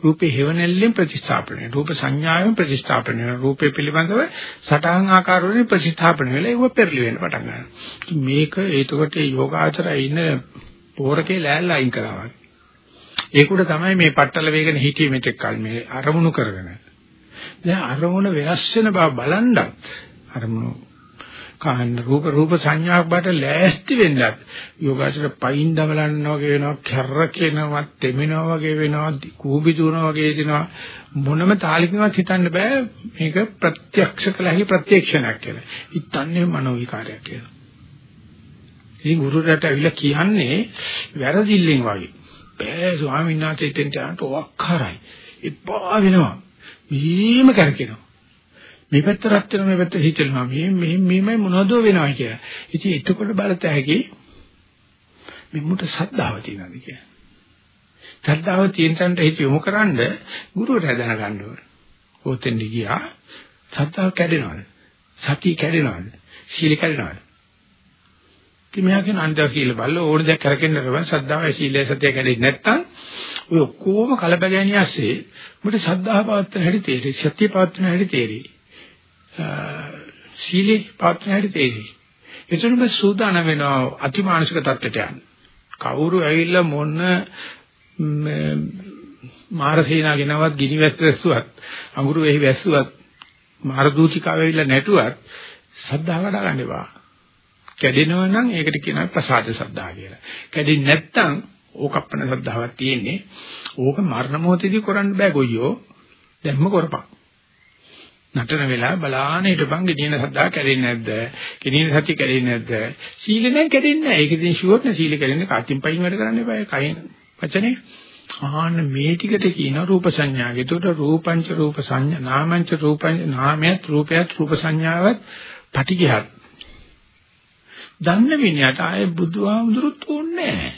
රූපේ හේවණල්ලෙන් ප්‍රතිස්ථාපනය. රූප සංඥාවෙන් ප්‍රතිස්ථාපනය. රූපේ පිළිබඳව සටහන් ආකාර වලින් ප්‍රතිස්ථාපනය වෙලා ඒව පෙරලි වෙන්න පටන් ගන්නවා. මේක ඒතකොට යෝගාචරය ඉන්න පෝරකේ ලෑල්ල අයින් කරනවා. ඒකුඩ තමයි මේ පట్టල වේගන හිටියේ මෙතෙක් කල මේ අරමුණු කරගෙන. දැන් අරමුණ වෙනස් වෙන බව බලනවත් අරමුණු කායන රූප රූප සංඥාවක් බට ලෑස්ති වෙන්නත් යෝගාචර පයින් දමලන්න වගේ වෙනවා කැරකෙනවා තෙමෙනවා වගේ වෙනවා කූඹි දුවනවා වගේ දෙනවා මොනම තාලිකවත් හිතන්න බෑ මේක ප්‍රත්‍යක්ෂ කළහි ප්‍රත්‍යක්ෂණයක් කියලා. හිතන්නේ මනෝ විකාරයක් කියලා. ඉතින් ගුරුරට ඇවිල්ලා කියන්නේ වැරදිල්ලෙන් වගේ. බෑ ස්වාමීන් වහන්සේ ඉතින් යනට ඔක්කාරයි. එපා වෙනවා. මෙහෙම කරකිනවා. මේ පැත්ත රත් වෙනවා මේ පැත්ත හිතෙනවා. මේ මේ මේමයි මොනවද වෙනවා කියලා. ඉතින් එතකොට බලත හැකි මෙමුට සද්ධාව තියෙනවාද කියලා. සද්ධාව තියෙන තැනට හිත යොමු කරන්ඩ ගුරුවරයා දැනගන්න ඕනේ. ඔතෙන් ගියා සද්ධාව කැඩෙනවද? සතිය කැඩෙනවද? සීල කැඩෙනවද? ඉතින් මෙයා කියන අන්තර සීල බල්ල ඕන දෙයක් කරකෙන්න රබන් සද්ධාවයි සීලය සතිය කැඩෙන්නේ නැත්තම් ඔය ඔක්කොම කලබගෑනිය ඇස්සේ උඹට සද්ධාව පවත්වන හැටි තේරෙයි සතිය පවත්වන හැටි තේරෙයි. සීලේ පවත්වන හැටි තේරෙයි. එතනම සූදානම් වෙනවා අතිමානසික தත්ත්වයට යන්න. කවුරු ඇවිල්ලා මොන මාරසේනා ගෙනවත් ගිනි වැස්ස වැස්සුවත් අඟුරු වෙහි වැස්සුවත් මාර දූතිකාව ඇවිල්ලා නැටුවත් සද්ධාව කඩා ගන්න එපා. කැඩෙනවා නම් ඒකට කියනවා ප්‍රසාද සද්ධා කියලා. කැඩෙන්නේ නැත්නම් ඕකප්පන සද්ධාවක් තියෙන්නේ. ඕක මරණ මොහොතේදී කරන්න බෑ ගොයියෝ. දැම්ම කරපන්. නටන වෙලාව බලාන හිටපන් ගෙනියන සද්දා කැඩෙන්නේ නැද්ද? ගෙනියන සත්‍ය කැඩෙන්නේ නැද්ද? සීල නැහැ කැඩෙන්නේ නැහැ. ඒක ඉතින් ෂුවර් නේ සීල කැඩෙන්නේ කාටින් පයින් වැඩ කරන්න එපා. කයින් වචනේ. ආන්න මේ ටිකට කියන රූප සංඥා. ඒකට රූපංච රූප සංඥා, නාමංච රූපංච නාමයත් රූපයත් රූප සංඥාවත් පටිඝයත් දන්න මිනිහට ආයේ බුදුහාමුදුරුත් ඕනේ නැහැ.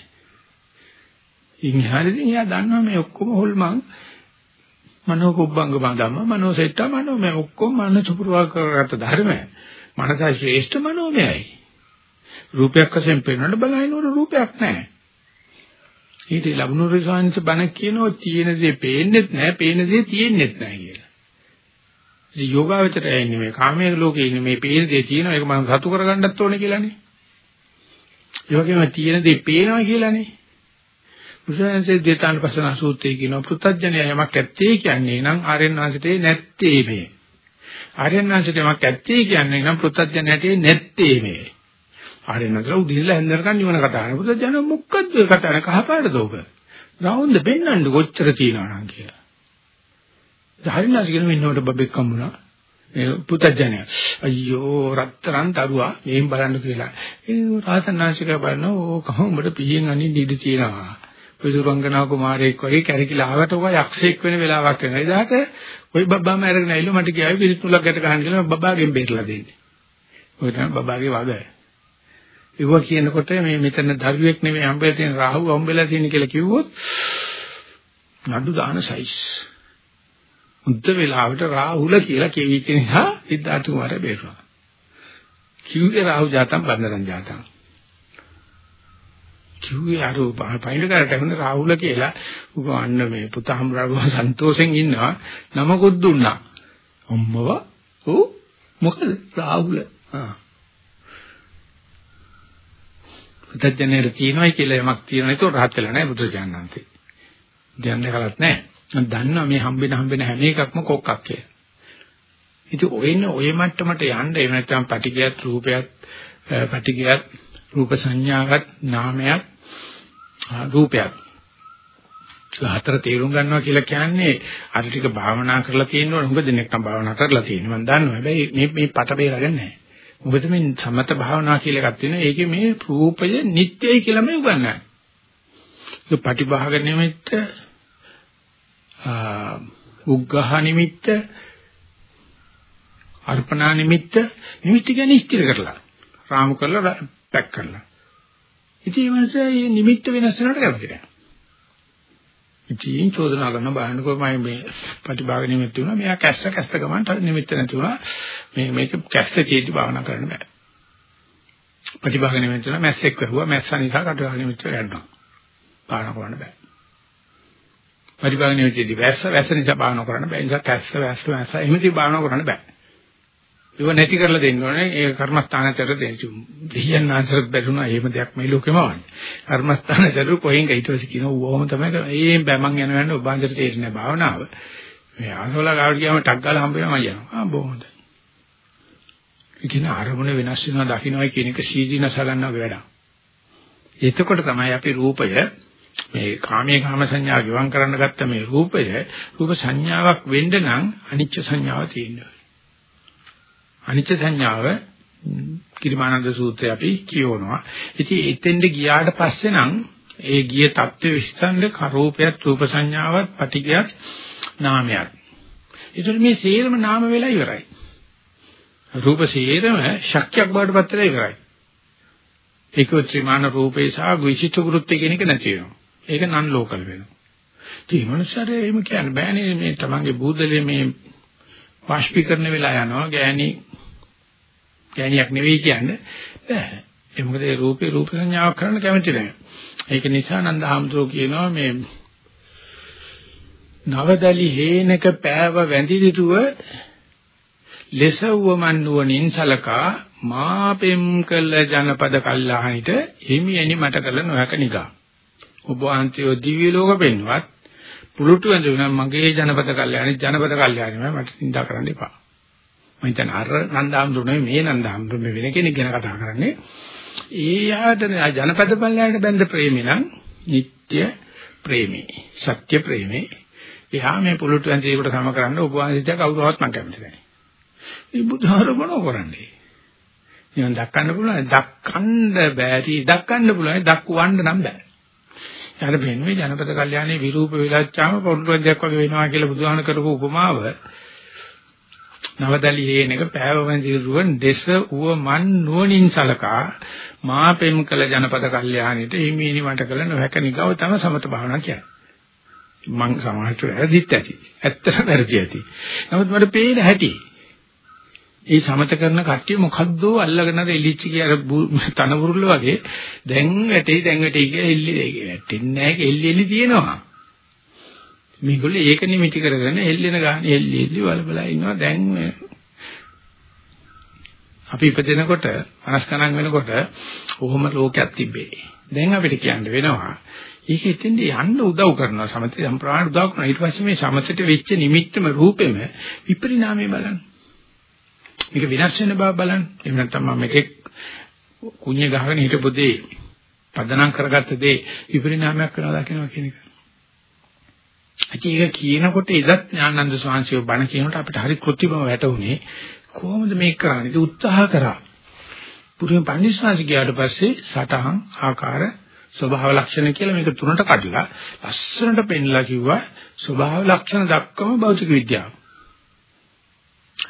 ඉන්හාරදී එයා දන්නවා මේ ඔක්කොම හොල්මන් මනෝ කුබ්බංග බඳම මනෝ සෙට්ට මනෝ මේ ඔක්කොම මන චුපුරවා කරගත්ත ධර්ම. මනස ශ්‍රේෂ්ඨ මනෝමයයි. රූපයක් වශයෙන් පේනකොට බලහිනවර රූපයක් නැහැ. ඊට ලැබුණු රිසාන්ස් බණ කියනවා තියෙන දේ පේන්නෙත් නැහැ, පේන දේ තියෙන්නෙත් නැහැ කියලා. ඉතින් යෝගාවචරය ඉන්නේ මේ කාමයේ ලෝකේ ඉන්නේ මේ පේන දේ තියෙනවා ඒක මම සතු කරගන්නත් ඕනේ කියලානේ. ඒ වගේම තියෙන දේ පේනවා කියලානේ. බුදුහන්සේ දේතාන පසන සූත්‍රයේ කියනවා පෘථජ්ජනය යමක් ඇත්තේ කියන්නේ නම් ආර්යනාසිතේ නැත්තේ මේ. ආර්යනාසිතේ යමක් ඇත්තේ කියන්නේ නම් පෘථජ්ජනයටේ නැත්තේ මේ. ආර්යනාසිත උදිලා හැන්දරකන් නිවන කතා කරන පෘථජ්ජන මොකද්ද කතා කරන කහපාටද ඔබ? රවුන්ද බෙන්නන්න කොච්චර තියනවා නම් කියලා. හරිනාස් කියන මෙන්නවට බබෙක් හම්බුණා. මේ පුතඥය. අයියෝ රත්තරන් තරුවා මෙහෙන් බලන්න කියලා. ඒ රාසනාංශික බලනවා ඕ කොහොමද පිහින් අනින් ඉඳී තියනවා. විදුරංගනා කුමාරයෙක් වගේ කැරකිලා ආවට ඔය යක්ෂයෙක් වෙන වෙලාවක් වෙනවා. එදාට ওই බබාම අරගෙන ඇවිල්ලා මට කියාවි පිළිතුලක් ගැට ගන්න කියලා බබාගෙන් බේරලා දෙන්නේ. ඔය තමයි බබාගේ වග. ඒව කියනකොට මේ මෙතන දරුවෙක් නෙමෙයි හම්බෙලා තියෙන රාහු හම්බෙලා තියෙන කියලා කිව්වොත් නඩු දාන සයිස්. උද්ද වෙලාවට රාහුල කියලා කියවිච්ච නිසා සිද්ධාර්ථ කුමාරය බේරුවා. කිව්වේ රාහු ජාතම් බන්දරන් ජාතම්. කිව්වේ අර පයින් කරට හොඳ රාහුල කියලා උගවන්න මේ පුතා හම්බුරව සන්තෝෂෙන් ඉන්නවා නමකුත් දුන්නා. අම්මව ඔව් මොකද රාහුල ආ පුතඥයෙක් තියෙනවයි කියලා යමක් තියෙනවා ඒක රහත් වෙලා නැහැ බුදුජානන්තේ. දැනන්නේ කලත් නැහැ. මම දන්නවා මේ හම්බෙන හම්බෙන හැම එකක්ම කොක්කක් කියලා. ඉතින් ඔයන ඔය මට්ටමට යන්න එහෙම නැත්නම් පටිගයත් රූපයත් පටිගයත් රූප සංඥාවත් නාමයක් රූපයක් හතර තේරුම් ගන්නවා කියලා කියන්නේ අර ටික භාවනා කරලා තියෙනවා හුඟ දෙනෙක් නම් භාවනා කරලා තියෙනවා. මම දන්නවා. හැබැයි මේ මේ පට බේරගන්නේ නැහැ. මොකද මේ සමත භාවනා කියලා එකක් තියෙනවා. ඒකේ මේ රූපය නිට්ටයයි කියලාම උගන්වන්නේ. ඒ පටිභාග නිමිත්ත උග්ඝහ නිමිත්ත අර්පණා නිමිත්ත නිමිත්ත කියන්නේ ඉස්තිර කරලා රාමු කරලා පැක් කරලා. ඉතින් මේ මේ නිමිත්ත වෙනස් වෙනවට කැමති නැහැ. ඉතින් චෝදනා කරන බාහනකෝ මම මේ ප්‍රතිභාග නිමිත්ත වුණා. මෙයා කැස්ස කැස්ස ගමන්ට නිමිත්ත නැති වුණා. මේ මේක කැස්ස චේති භාවනා කරන්න බෑ. ප්‍රතිභාග නිමිත්ත වුණා. මැස්සෙක් වැහුවා. මැස්සා නිසා කටුවා නිමිත්ත ගන්නවා භාවනා කරන්න බෑ. පරිභාගණය වෙච්චදී වැස්ස වැස්ස නිසා භාවනා කරන්න බෑ. ඒ නිසා කැස්ස වැස්ස වැස්ස එහෙම තිය භාවනා කරන්න බෑ. ඒක නැති කරලා දෙන්න ඕනේ. ඒ කර්මස්ථානතර දෙන්නු. දෙයයන් ආන්තරත් බැරිුණා. එහෙම දෙයක් මේ ලෝකෙම ආවනේ. කර්මස්ථානතර කොහෙන් ගිහිටවසි කියනවා. ඕවම තමයි. ඒ බෑ මං යන වෙන්න ඔබ අන්තර තේරෙන්නේ භාවනාව. මේ ආසෝලා ගාවට ගියාම ටක් ගාලා හම්බ වෙනවා මම යනවා. ආ බොහොමද. කියන අරමුණ වෙනස් වෙනවා දකින්නයි කියන එක සීදීනසලන්න වැඩක්. එතකොට තමයි අපි රූපය මේ කාමයේ කාම සංඥා ගිවං කරන්න ගත්ත මේ රූපය රූප සංඥාවක් වෙන්න නම් අනිච්ච සංඥාව තියෙනවා. අනිච්ච සංඥාව කිරිමානන්ද සූත්‍රය අපි කියවනවා. ඉතින් එතෙන්ද ගියාට පස්සේ නම් ඒ ගිය தත්ත්ව විශ්සන්ද කරූපයත් රූප සංඥාවත් පටිගයත් නාමයක්. ඒතර මේ සේරම නාම වෙලා ඉවරයි. රූප සේරම ශක්තියක් බවට පත් වෙලා ඉවරයි. ඒක ත්‍රිමාන රූපේ සහ විශිෂ්ට කෘත්‍ය කියන එක නැති වෙනවා. ඒක නන් ලෝකල් වෙනවා. ඉතින් මනුස්සයර එහෙම කියන්න බෑනේ මේ තමන්ගේ බූදලේ මේ වාෂ්පීකරණ වෙලා යනවා ගෑණි ගෑණියක් නෙවෙයි කියන්නේ බෑ. ඒ මොකද ඒ රූපේ රූප සංඥාවක් කරන්න කැමති නැහැ. ඒක නිසා නන්දහම්තුෝ කියනවා මේ නවදලි හේනක පෑව වැඳිලිතුව ලෙසව්ව මන් නුවණින් සලකා මාපෙම් කළ ජනපද කල්ලාහනිට හිමියනි මට කළ නොහැක නිගා ඔබ වහන්සේ දිව්‍ය ලෝක පෙන්වත් පුරුටු ඇඳුන මගේ ජනපද කල්යاني ජනපද කල්යاني මට නිඳා කරන්න එපා. මම හිතන්නේ අර නන්දාම්ඳුනේ මේ නන්දාම්ඳුනේ වෙන කෙනෙක් ගැන කතා කරන්නේ. ඒ ආතන ජනපද කල්යاني බඳ ප්‍රේමී නම් නিত্য ප්‍රේමී සත්‍ය ප්‍රේමී එහා මේ පුරුටු ඇඳේකට සම කරන්න ඔබ වහන්සේ කවුරුවත් මම කැමති නැහැ. මේ බුදුහාර මොනව කරන්නේ? නිවන් දක්කන්න පුළුවන් දක්කන්න බැරි දක්කන්න පුළුවන් දක්වන්න නම් බෑ. යාර වෙන්නේ ජනපද කල්යාණේ විරූප විලච්ඡාම පොඩ්ඩක් වගේ වෙනවා කියලා බුදුහාම කරපු උපමාව නවදලි හේනක පෑවවන් දිරුවන් දෙස උව මන් නුවණින් සලකා මා පෙම් කළ ජනපද කල්යාණිට හිමීනි වට කළ නොහැක නිගව තම සමත භාවනා කියන්නේ. මං සමහරට වැරදිත් ඇති. ඇත්තට වැරදි ඇති. නමුත් මට පේන හැටි. ඒ සමත කරන කට්ටිය මොකද්ද අල්ලගෙන අර එලිච්ච කිය අර තනබුරුල්ල වගේ දැන් වැටේ දැන් වැටේ කියලා එල්ලි වැටෙන්නේ නැහැ එල්ලි එල්ලි තියෙනවා. මේගොල්ලෝ ඒක නිමිති කරගෙන එල්ලෙන ගාන එල්ලි එල්ලි වල බලා ඉන්නවා දැන් අපි ඉපදෙනකොට මනස්කණන් වෙනකොට කොහොම ලෝකයක් තිබ්බේ. දැන් අපිට කියන්න වෙනවා. ඒක එතෙන්ද යන්න උදව් කරනවා සමථ සම්ප්‍රාණ උදව් කරනවා. ඊට පස්සේ මේ සමථට වෙච්ච නිමිත්තම රූපෙම විපරිණාමය බලන්න. මේක විනාශ වෙන බව බලන්න. එහෙම නැත්නම් මම මේකේ කුණ්‍ය ගහගෙන හිටපු දේ පදනම් කරගත්ත දේ විපරිණාමයක් වෙනවා දකිනවා කියන එක. ඒක කියනකොට එදත් ඥානන්ද ස්වාමීන් බණ කියනකොට අපිට හරි කෘත්‍රිමව වැටුනේ කොහොමද මේක කරන්නේ? ඒක උත්සාහ කරා. පුරුම පන්දිස්වාසි ගියාට පස්සේ සටහන් ආකාර ස්වභාව ලක්ෂණ කියලා මේක තුනට කඩලා ලස්සනට පෙන්ලා කිව්වා ස්වභාව ලක්ෂණ දක්වම භෞතික විද්‍යාව.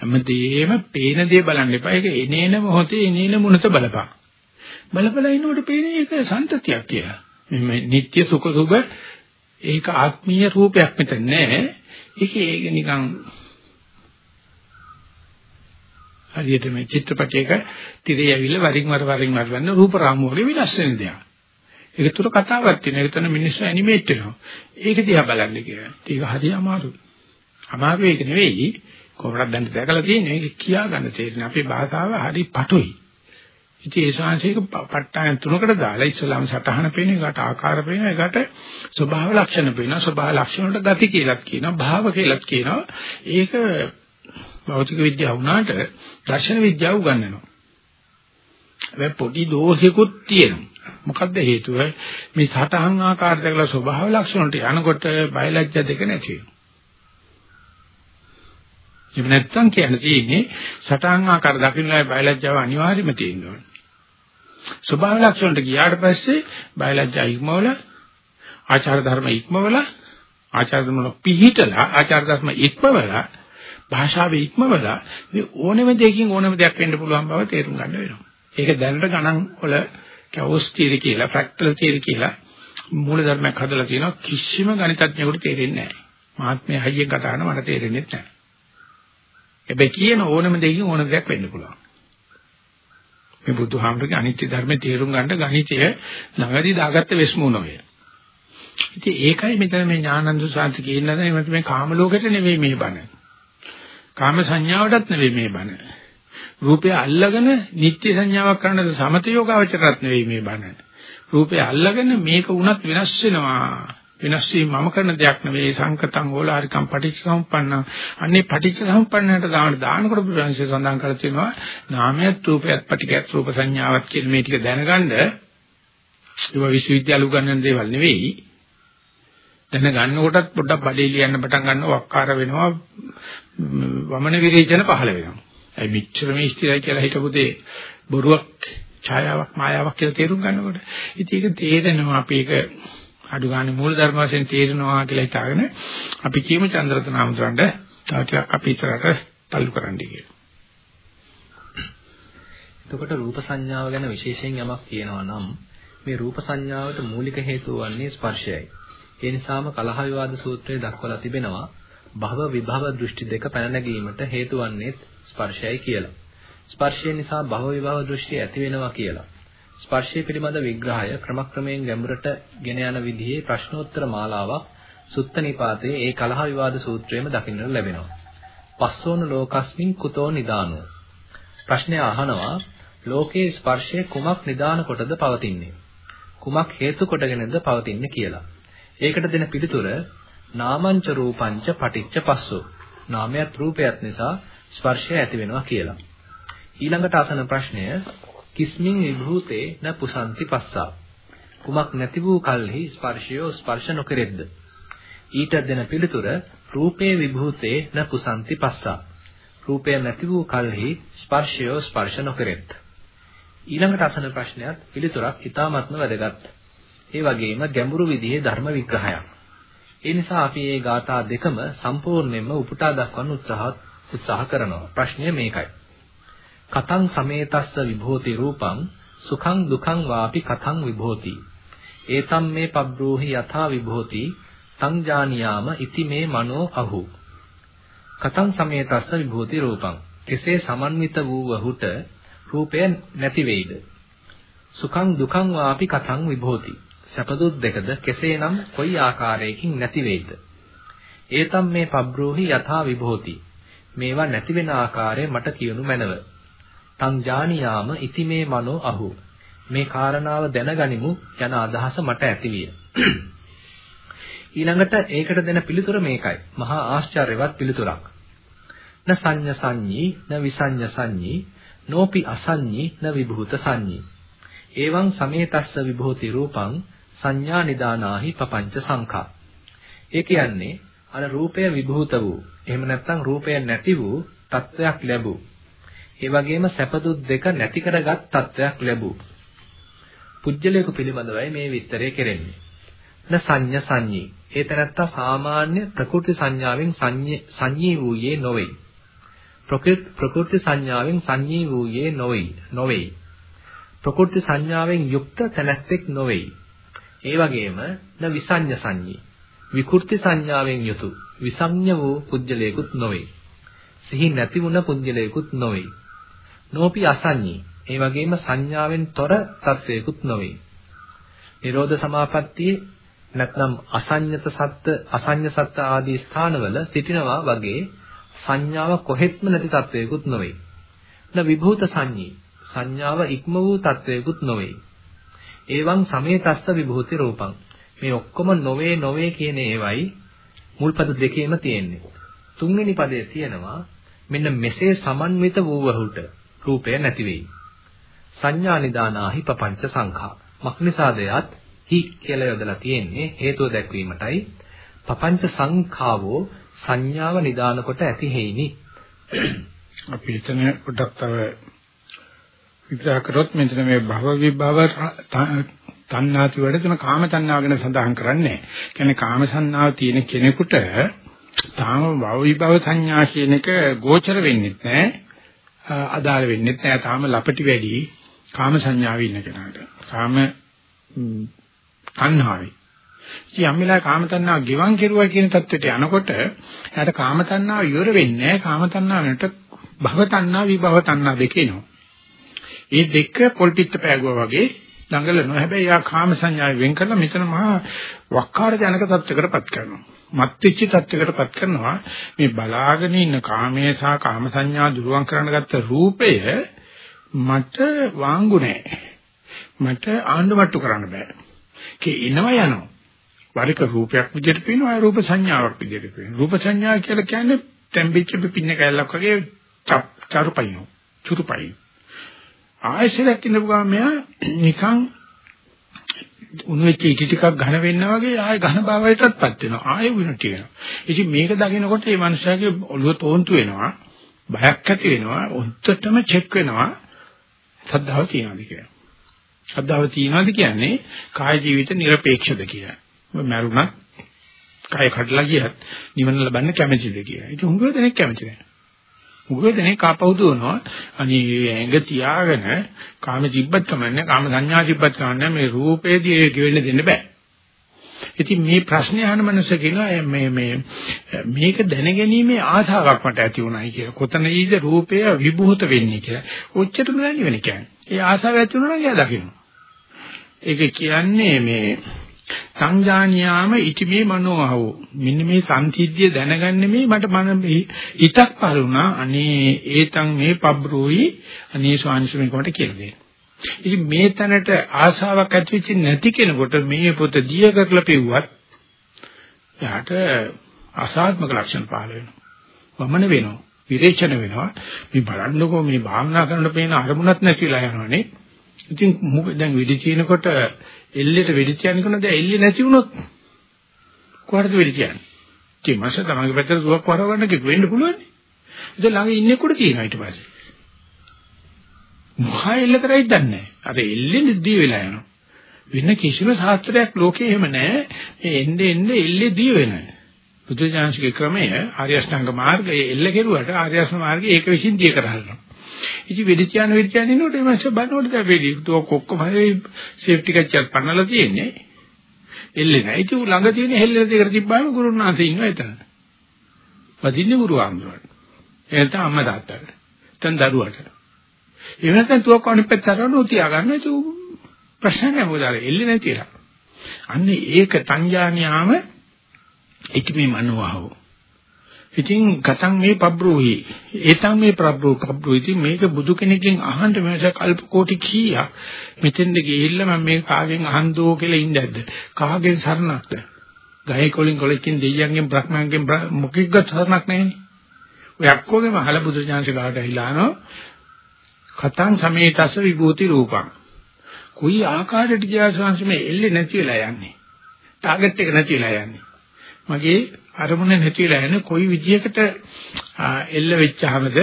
හැමදේම පේන දේ බලන්න එපා. ඒක එනේන මොහොතේ එනේන මුණත බලපන්. බලබලා ඉන්නකොට පේන්නේ ඒක සන්තතියක් කියලා. මේ නිට්ටය සුඛ සුභ ඒක ආත්මීය රූපයක් මෙතන නෑ. ඒක ඒක නිකන් හරියට මේ චිත්‍රපටයක තිරේ ඇවිල්ලා වරින් වර වරින් වර වෙන රූප රාමුව වගේ වෙනස් වෙන දෙයක්. ඒක තුර කතාවක් තියෙනවා. ඒක තන මිනිස්සු ඇනිමේට් වෙනවා. ඒක දිහා බලන්න කියලා. ඒක හරි අමාරුයි. අමාරු ඒක නෙවෙයි. කොහොමද දැන් දැකලා තියෙන්නේ? ඒක කියා ගන්න තේරෙන. අපේ භාෂාව හරි පටුයි. ඉතින් ඒ ශාංශයක ප ဋ ායන් තුනකට දාලා ඉස්ලාම සටහන පේන එකට ආකාර පේන එකට ස්වභාව ලක්ෂණ පේන ස්වභාව ලක්ෂණ වලට ගති කියලාත් කියනවා භාව කියලාත් කියනවා ඒක භෞතික විද්‍යාව වුණාට දර්ශන විද්‍යාව උගන්වනවා හැබැයි පොඩි දෝෂිකුත් තියෙනවා මොකද්ද හේතුව මේ සටහන් ආකාර දෙකලා ස්වභාව ලක්ෂණ වලට යනකොට බයලජ්‍ය දෙක නැති වෙනවා එහෙම නැත්තම් කියන්න තියෙන්නේ සටහන් ආකාර දකින්නයි බයලජ්‍යාව අනිවාර්යම තියෙනවා ස්වභාව ලක්ෂණට ගියාට පස්සේ බයලජ්ජා ඉක්මවල ආචාර ධර්ම ඉක්මවල ආචාර ධර්ම පිහිටලා ආචාර ධර්ම ඉක්මවල භාෂාවේ ඉක්මවල මේ ඕනෙම දෙයකින් ඕනෙම දෙයක් වෙන්න පුළුවන් බව තේරුම් ගන්න වෙනවා. ඒක දැනට ගණන් වල කවුස් තියරි කියලා ෆ්‍රැක්ටල් තියරි කියලා මූල ධර්මයක් හදලා තියෙනවා කිසිම ගණිතඥයෙකුට තේරෙන්නේ නැහැ. මාත්මය හයියෙන් කතා කරන මට තේරෙන්නේ නැහැ. හැබැයි කියන ඕනෙම දෙයකින් ඕනෙම දෙයක් වෙන්න පුළුවන්. මේ බුදුහාමුදුරගේ අනිත්‍ය ධර්මයේ තේරුම් ගන්න ගණිතය ළඟදී දාගත්ත වෙස්මුණෝය. ඉතින් ඒකයි මෙතන මේ ඥානන්ද සාන්ති කියන්නේ මේ කාම ලෝකෙට නෙවෙයි මේ බණ. කාම සංඥාවටත් නෙවෙයි මේ බණ. රූපය අල්ලගෙන නිත්‍ය සංඥාවක් කරන්නද සමත යෝගාවචරත් නෙවෙයි මේ බණ. රූපය අල්ලගෙන මේක වුණත් වෙනස් වෙනවා. වෙනස් වීම මම කරන දෙයක් නෙවෙයි. සංකතං ඕලාරිකම් පටිච්චසමුප්පන්න අන්නේ පටිච්චසමුප්පන්නට දාන දානකොට බුදුන්සේ සඳහන් කරලා තියෙනවා නාමයත් රූපයත් පටිච්චයත් රූප සංඥාවත් කියන මේ ටික දැනගන්න ඒවා විශ්වවිද්‍යාල උගන්වන දේවල් නෙවෙයි. දැනගන්න කොටත් පොඩ්ඩක් බඩේ ලියන්න පටන් ගන්නවා වක්කාර වෙනවා. වමන විරේචන පහළ වෙනවා. ඒ මිච්ඡර මේ ස්ථිරයි කියලා හිතපු දේ? බොරුවක් ඡායාවක් මායාවක් කියලා තේරුම් ගන්නකොට. ඉතින් ඒක තේරෙනවා අපි ඒක අඩු ගන්න මූල ධර්ම වශයෙන් තේරෙනවා කියලා හිතාගෙන අපි කියමු චන්ද්‍රතන ආමතුරන්ට තව ටිකක් අපි ඉස්සරහට තල්ලු කරන්න කියලා. එතකොට රූප සංඥාව ගැන විශේෂයෙන් යමක් කියනවා නම් මේ රූප සංඥාවට මූලික හේතුව වන්නේ ස්පර්ශයයි. ඒ නිසාම කලහ විවාද සූත්‍රයේ දක්වලා තිබෙනවා භව විභව දෘෂ්ටි දෙක පැන නැගීමට හේතු වන්නේ ස්පර්ශයයි කියලා. ස්පර්ශය නිසා භව විභව දෘෂ්ටි ඇති වෙනවා කියලා. ස්පර්ශය පිළිබඳ විග්‍රහය ක්‍රමක්‍රමයෙන් ගැඹුරට ගෙන යන විදිහේ ප්‍රශ්නෝත්තර මාලාවක් සුත්ත නිපාතයේ ඒ කලහ විවාද සූත්‍රයේම දකින්නට ලැබෙනවා. පස්සෝන ලෝකස්මින් කුතෝ නිදානෝ. ප්‍රශ්නය අහනවා ලෝකයේ ස්පර්ශය කුමක් නිදාන කොටද පවතින්නේ? කුමක් හේතු කොටගෙනද පවතින්නේ කියලා. ඒකට දෙන පිළිතුර නාමංච රූපංච පටිච්ච පස්සෝ. නාමයත් රූපයත් නිසා ස්පර්ශය ඇති වෙනවා කියලා. ඊළඟට අසන ප්‍රශ්නය කිස්මින් විභූතේ න පුසන්ති පස්සා. කුමක් නැති වූ කල්හි ස්පර්ශයෝ ස්පර්ශ නොකරෙද්ද? ඊට දෙන පිළිතුර රූපේ විභූතේ න පුසන්ති පස්සා. රූපය නැති වූ කල්හි ස්පර්ශයෝ ස්පර්ශ නොකරෙත්. ඊළඟට අසන ප්‍රශ්නයත් පිළිතුරක් ඉතාමත්ම වැදගත්. ඒ වගේම ගැඹුරු විදිහේ ධර්ම විග්‍රහයක්. ඒ නිසා අපි මේ ગાථා දෙකම සම්පූර්ණයෙන්ම උපුටා දක්වන්න උත්සාහ උත්සාහ කරනවා. ප්‍රශ්නය මේකයි. කතං සමේතස්ස විභෝති රූපං සුඛං දුඛං වාපි කතං විභෝති. ඒතම් මේ පබ්‍රෝහි යථා විභෝති තං ජානියාම ඉති මේ මනෝ අහු. කතං සමේතස්ස විභූති රූපං. කෙසේ සමන්විත වූ වහුට රූපය නැති වෙයිද? සුඛං දුඛං වාපි කතං විභූති. සැපදුත් දෙකද කෙසේනම් කොයි ආකාරයකින් නැති වෙයිද? ඒතම් මේ පබ්‍රෝහි යථා විභූති. මේවා නැති වෙන ආකාරය මට කියනු මැනව. තං ජානියාම ඉති මේ මනෝ අහු. මේ කාරණාව දැනගනිමු යන අදහස මට ඇතිවිය. ඊළඟට ඒකට දෙන පිළිතුර මේකයි. මහා ආශ්චර්යවත් පිළිතුරක්. න සංඤ සංඤී න විසඤ්ඤ සංඤී නෝපි අසඤ්ඤී න විභූත සංඤී. එවං සමේතස්ස විභූති රූපං සංඥා නිදානාහි පపంచ සංඛා. ඒ කියන්නේ අර රූපය විභූත වූ එහෙම නැත්නම් රූපය නැති වූ තත්වයක් ලැබූ ඒ වගේම සැපදුත් දෙක නැති කරගත් තත්වයක් ලැබූ. පුජ්‍යලයක පිළිබඳවයි මේ විස්තරය කෙරෙන්නේ. න සංඤ සංඤී. ඒ තැනත්තා සාමාන්‍ය ප්‍රකෘති සංඥාවෙන් සංඤී වූයේ නොවේ. ප්‍රකෘති සංඥාවෙන් සංඤී වූයේ නොවේ නොවේ. ප්‍රකෘති සංඥාවෙන් යුක්ත තැනැත්තෙක් නොවේ. ඒ වගේම න විසඤ්ඤ සංඤී. විකෘති සංඥාවෙන් යුතු විසඤ්ඤ වූ පුජ්‍යලයකුත් නොවේ. සිහි නැති වුණ පුජ්‍යලයකුත් නොවේ. නෝපි අසඤ්ඤී ඒ වගේම සංඥාවෙන් තොර තත්වයකුත් නොවේ නිරෝධ සමාපත්තියේ නැත්නම් අසඤ්ඤත සත්ත්‍ය අසඤ්ඤ සත්ත්‍ය ආදී ස්ථානවල සිටිනවා වගේ සංඥාව කොහෙත්ම නැති තත්වයකුත් නොවේ. න විභූත සංඤී සංඥාව ඉක්ම වූ තත්වයකුත් නොවේ. එවං සමේතස්ස විභූති රූපං මේ ඔක්කොම නොවේ නොවේ කියන ඒවයි මුල්පද දෙකේම තියෙන්නේ. තුන්වෙනි පදයේ තියෙනවා මෙන්න මෙසේ සමන්විත වූවහුට රූපය නැති වෙයි. සංඥා නිදානාහි පపంచ සංඛා. මක්නිසාද යත් හි කියලා යොදලා තියෙන්නේ හේතුව දැක්වීමටයි. පపంచ සංඛාවෝ සංඥාව නිදාන කොට ඇති හේිනි. අපි එතන පොඩ්ඩක් තව විග්‍රහ කරොත් මෙතන මේ භව විභව තණ්හාති වල තුන කාම තණ්හාව ගැන සඳහන් කරන්නේ. කියන්නේ කාම සංඥාව තියෙන කෙනෙකුට තාම භව විභව සංඥා කියන එක ගෝචර වෙන්නේ නැහැ. අදාළ වෙන්නේ නැහැ. තාම ලපටි වැඩි කාම සංඥාවේ ඉන්න කෙනාට. කාම තණ්හාවේ. ඉතින් යම් වෙලාවක කාම තණ්හාව ගිවන් කෙරුවා කියන தത്വෙට යනකොට එයාට කාම තණ්හාව ඉවර වෙන්නේ නැහැ. කාම තණ්හාවට භව තණ්හා විභව තණ්හා දෙක එනවා. මේ දෙක පොල්පිට පෑගුවා වගේ දඟලනවා. හැබැයි යා කාම සංඥාවෙන් වෙන් කරලා මෙතන මහා වක්කාර ජනක තත්ත්වයකටපත් කරනවා. මත්විච්ච තත්ත්වයකටපත් කරනවා. මේ බලාගෙන ඉන්න කාමයේ සහ කාම සංඥා දුරුවන් කරන්න ගත්ත රූපය මට වාංගු නැහැ. මට ආණ්ඩුමට්ටු කරන්න බෑ. කේ එනවා යනවා. වරික රූපයක් විදිහට පේනවා රූප සංඥාවක් විදිහට පේනවා. රූප සංඥා කියලා කියන්නේ තැම්බිච්ච පින්න කැලලක් වගේ චරුපයිනෝ. චුරුපයි. ආයෙසරක් ඉඳපු ගමන් මෙයා නිකන් උණු වෙච්ච ඉටි ටිකක් ඝන වෙනවා වගේ ආයෙ ඝන භාවයටත්පත් වෙනවා. ආයෙ උණුටි වෙනවා. ඉතින් මේක දකිනකොට මේ මනුස්සයාගේ ඔළුව තෝන්තු වෙනවා. බයක් ඇති වෙනවා. උත්තරම චෙක් වෙනවා. සද්ධාව තියනවාද කියලා. සද්ධාව තියනවාද කියන්නේ කාය ජීවිත নিরপেক্ষද කියලා. මරුණා කය කඩලා ගියත් නිවන ලබන්න කැමැතිද කියලා. ඉතින් උංගව දෙනෙක් කැමැති නැහැ හුඟ දෙනෙක් ආපහුදුවනවා අනේ ඇඟ තියාගෙන කාම ජීබ්බත් කමන්නේ කාම සංඥා ජීබ්බත් කමන්නේ මේ රූපේදී ඒක වෙන්න දෙන්න බෑ. ඉතින් මේ ප්‍රශ්නේ අහන මනුස්ස කියනවා මේ මේ මේක දැනගැනීමේ ආශාවක් මට ඇති වුණායි කියලා. කොතනදීද රූපය විභූත වෙන්නේ කියලා. ඔච්චරම දැනෙන්නේ වෙන්නේ කියන්නේ. ඒ ආශාව ඇති වුණා නම් එයා දකින්න. ඒක කියන්නේ මේ සංජානියාම ඉතිමේ මනෝහව මෙන්න මේ සංසිද්ධිය දැනගන්න මේ මට මන හිතක් පහළුණා අනේ ඒතන් මේ පබ්‍රෝයි අනේ ස්වාංශමේකට කියලා දෙන්න. ඉතින් මේ තැනට ආශාවක් ඇති වෙච්ච නැති කෙනෙකුට මේ පොත දිය කරලා පෙව්වත් එයාට අසාත්මක ලක්ෂණ පහළ වෙනවා. වමන වෙනවා. විරේචන වෙනවා. මේ බලන්නකෝ මේ භාවනා කරනකොට පේන අරමුණක් නැතිලා යනවනේ. ඉතින් මොකද දැන් වෙඩි තිනකොට එල්ලෙට වෙඩි තියන්නේ කොහොමද? එල්ලේ නැති වුණොත් කොහටද වෙඩි තියන්නේ? ඉතින් මාස තමන්ගේ පැත්තට දුවක් වරවන්න කිව්ව වෙන්න පුළුවන්. ඉතින් ළඟ ඉන්නේ කොට තියෙනවා ඊට පස්සේ. මොහා එල්ල කරයිද දන්නේ නැහැ. අර එල්ලේ නිදී වෙලා යනවා. වෙන කිසිම ශාස්ත්‍රයක් ලෝකේ එහෙම නැහැ. මේ එන්නේ එන්නේ එල්ලේ දී වෙනවා. බුදුජානසික ක්‍රමය ආර්ය අෂ්ටාංග මාර්ගය එල්ල කෙරුවට ආර්ය අෂ්ටාංග මාර්ගය ඒක විසින් දිය කරහල්නවා. ඉති වෙඩි තියන වෙඩි තියන ඉන්නකොට මේ මාස බලනකොට දැන් වෙඩි තෝ කොක්කම හරි සේෆ්ටි කච්චියක් පන්නලා තියෙන්නේ. එල්ලේ නැහැ. ඒක ළඟ තියෙන හෙල්ලෙන දෙකට තිබ්බාම ගුරුනාථ ඉන්නවා එතන. වදින්නේ ගුරු ආන්දරට. එතන අම්මා තාත්තට. එතන දරුවට. එහෙම නැත්නම් තුවක් අනිත් පැත්තට කරනවා තියාගන්න ඒක ප්‍රශ්න නැහැ මොකද අර එල්ලේ නැතිලා. අන්න ඒක සංඥානියාම ඒක මේ මනෝවහව. ඉතින් ගතන් මේ පබ්‍රෝහි. ඒතන් මේ ප්‍රබ්‍රෝ පබ්‍රෝ ඉතින් මේක බුදු කෙනෙක්ගෙන් අහන්න මේස කල්ප කෝටි කීයක්. මෙතෙන්ද ගිහිල්ලා මම මේ කාගෙන් අහන්දෝ කියලා ඉඳද්ද කාගෙන් සරණක්ද? ගහේ කොලින් කොලකින් දෙයියන්ගෙන් බ්‍රහ්මයන්ගෙන් මොකෙක්ද සරණක් නැහෙනේ. ඔය අක්කෝගේම අහල බුදු ඥානසේ ගාට ඇහිලානෝ කතං සමේතස විභූති රූපං. කුයි ආකාරයට ගියා සංසමේ එල්ලේ නැති වෙලා යන්නේ? ටාගට් එක නැති වෙලා යන්නේ. මගේ අරමුණ නැතිලා යන කොයි විදියකට එල්ල වෙච්චාමද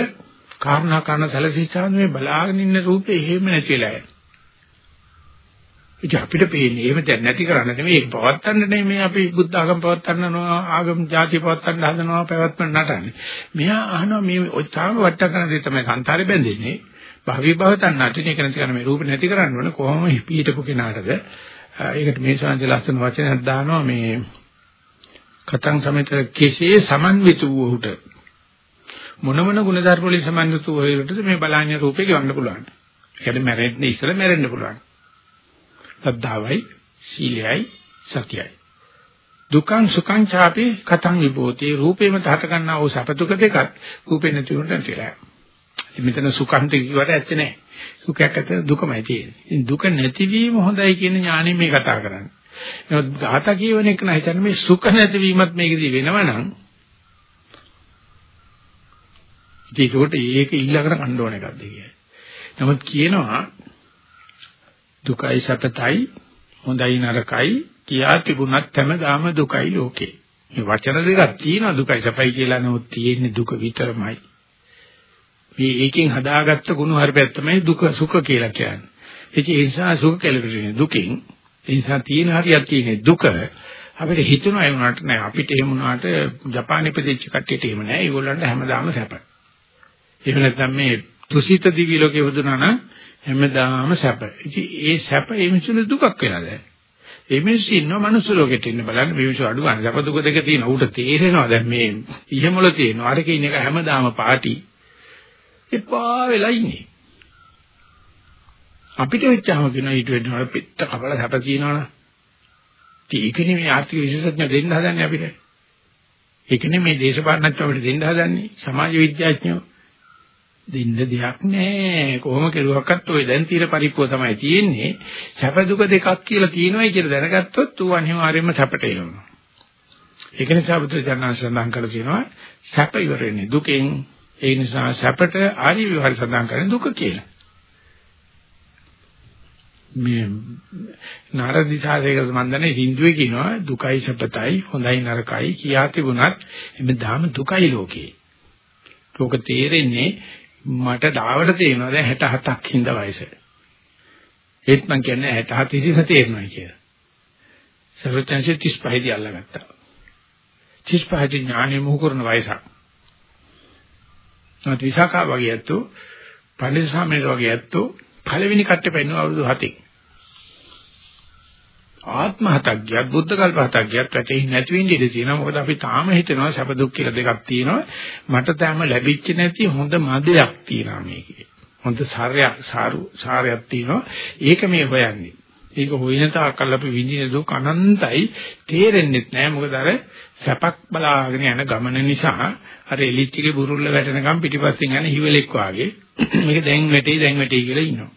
කාරණා කරන සැලසිච්චාම මේ බලාගෙන ඉන්න රූපේ එහෙම නැතිලා යන. ඒක අපිට පේන්නේ එහෙම දැන් නැති කරන්න නෙමෙයි ඒක පවත්තන්න නෙමෙයි අපි බුද්ධ ආගම පවත්තන්නනවා ආගම ಜಾති පවත්තන්න හදනවා පැවැත්ම නටන්නේ. මෙහා අහනවා මේ ඔය තාම වට කරන දේ තමයි සංසාරේ බැඳෙන්නේ. භවී භව තණ්හාටින එක නැති කරන මේ රූප නැති කරන්න ඕනේ කොහොම හිපීටපු කෙනාටද ඒකට මේ ශාන්ති ලස්සන වචනයක් දානවා මේ කතං සමිත කෙසේ සමන්විත වූ උහුට මොන මොන ගුණධර්ම වලින් සමන්විත වූ උහුටද මේ බලන්නේ රූපේ ගවන්න පුළුවන්. ඒකට මැරෙන්න ඉස්සෙල්ලා මැරෙන්න පුළුවන්. සද්ධාවයි, සීලයයි, සතියයි. දුකං සුඛං ചാපි කතං විභූති රූපේම තහත ගන්නා වූ සපතුක දෙකක් රූපේ නැති වුණට කියලා. ඉතින් මෙතන සුඛන්ත කිව්වට ඇත්ත නෑ. සුඛයක් ඇත්ත දුකමයි තියෙන්නේ. දුක නැතිවීම හොඳයි කියන ඥාණය මේ කතා කරන්නේ. නමුත් ගාථා කියවන එක නම් හිතන්නේ මේ සුඛ නැතිවීමත් මේකදී වෙනවනම් ඒකට ඒක ඊළඟට කන්න ඕන එකක්ද කියන්නේ. නමුත් කියනවා දුකයි සැපතයි හොඳයි නරකයි කියා තිබුණත් හැමදාම දුකයි ලෝකේ. මේ වචන දෙකක් තියෙනවා දුකයි සැපයි කියලා නමුත් තියෙන්නේ දුක විතරමයි. මේ ඒකෙන් හදාගත්ත ගුණ හරිපැත්ත තමයි දුක සුඛ කියලා කියන්නේ. ඒ නිසා සුඛ කියලා දුකෙන් ඒ නිසා තියෙන හරියක් තියෙන දුක අපිට හිතනවා ඒ වුණාට නෑ අපිට එහෙම වුණාට ජපානයේ ප්‍රදේශ කට්ටියට එහෙම නෑ ඒගොල්ලන්ට හැමදාම සැප. එහෙම නැත්නම් මේ තුසිත දිවි ලෝකේ වදුනා නම් හැමදාම සැප. ඉතින් ඒ සැප ඒ මිනිස්සුන්ට දුකක් වෙලා දැන්. ඒ මිනිස්සු ඉන්නවා මනුස්ස ලෝකෙට ඉන්න බලන්න මේ මිනිස්සු අඩු ගන්න සැප දුක දෙක තියෙන උට තේරෙනවා දැන් මේ ඉහමොල තියෙනවා අරක ඉන්න එක හැමදාම පාටි එපා වෙලා ඉන්නේ. අපිට වෙච්චාම කියන ඊට වෙනවා පිට කපල හැප කියනවනේ. ඒකනේ මේ ආර්ථික විශේෂඥ දෙන්න හදන්නේ අපිට. ඒකනේ මේ දේශපාලනඥයෝ අපිට දෙන්න හදන්නේ සමාජ විද්‍යාඥයෝ. දෙන්න දෙයක් නැහැ. කොහොම කෙරුවක්වත් ඔය දැන් తీර පරිප්පුව තමයි තියෙන්නේ. සැප දුක දෙකක් කියලා කියනවායි කියලා දැනගත්තොත් ඌ අනිවාර්යයෙන්ම සැපට එනවා. ඒක නිසා බුදු දඥාන සඳහන් කරලා තියෙනවා සැප ඉවර වෙන්නේ දුකෙන්. ඒ නිසා සැපට ආර්ය විවර සඳහන් කරන්නේ දුක කියලා. මේ නාරදිසාරයක මන්දනේ හින්දුවේ කියනවා දුකයි සැපතයි හොඳයි නරකයි කියා තිබුණත් එමෙ දාම දුකයි ලෝකේ. ලෝක තේරෙන්නේ මට දාවට තේරෙනවා දැන් 67ක් හින්දා වයස. ඒත් මං කියන්නේ 67 ඉතින් තේරෙනවා කියලා. සර්වඥාන්සේ 35 දී අල්ලගත්තා. 35 දී ඥානෙ මොහු කරන වයසක්. නැත් විසාකා වගේ ඇත්තෝ පඬිස් සාමණේර වගේ ඇත්තෝ පළවෙනි කට්ටේ පෙන්වන අවුරුදු 7 ආත්ම හතක් ගියත් බුද්ධ කල්ප හතක් ගියත් වැටෙන්නේ නැති වෙන්නේ ඉඳී තියෙනවා. මොකද අපි තාම හිතනවා සැප දුක් කියලා දෙකක් තියෙනවා. මට තාම ලැබිච්ච නැති හොඳ මදයක් තියෙනවා මේකේ. හොඳ සාරයක් සාරු සාරයක් තියෙනවා. ඒක මේ හොයන්නේ. ඒක හොයන තාක්කල් අපි විඳින දුක් අනන්තයි. තේරෙන්නේ නැහැ මොකද අර සැපක් බලාගෙන යන ගමන නිසා අර එලිච්චිගේ බුරුල්ල වැටෙනකම් පිටිපස්සෙන් යන හිවලෙක් වාගේ මේක දැන් වැටේ දැන් වැටේ කියලා ඉන්නවා.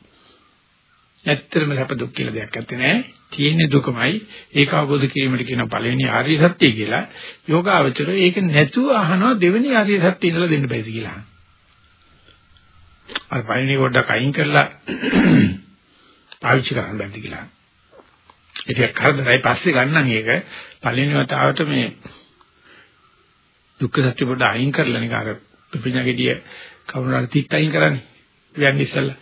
ඇත්තටම සැප දුක් කියලා දෙයක් නැත්තේ නෑ. තියෙන දුකමයි ඒක අවබෝධ කිරීමට කියන පළවෙනි ආර්ය සත්‍ය කියලා. යෝගාවචරය ඒක නැතුව අහනවා දෙවෙනි ආර්ය සත්‍ය ඉඳලා දෙන්න බැරිද කියලා. අර පළවෙනි පොඩ්ඩක් අයින් කරලා පාවිච්චි කරන්න බැරිද කියලා. ඒක කරදරයි පස්සේ ගන්න මේක පළවෙනි වතාවට මේ දුක්ඛ සත්‍ය පොඩ්ඩ අයින් කරලා නිකන් අර පිපිණගෙඩිය කවුරුහරි තිත් අයින් කරන්නේ. කියන්නේ ඉස්සල්ලා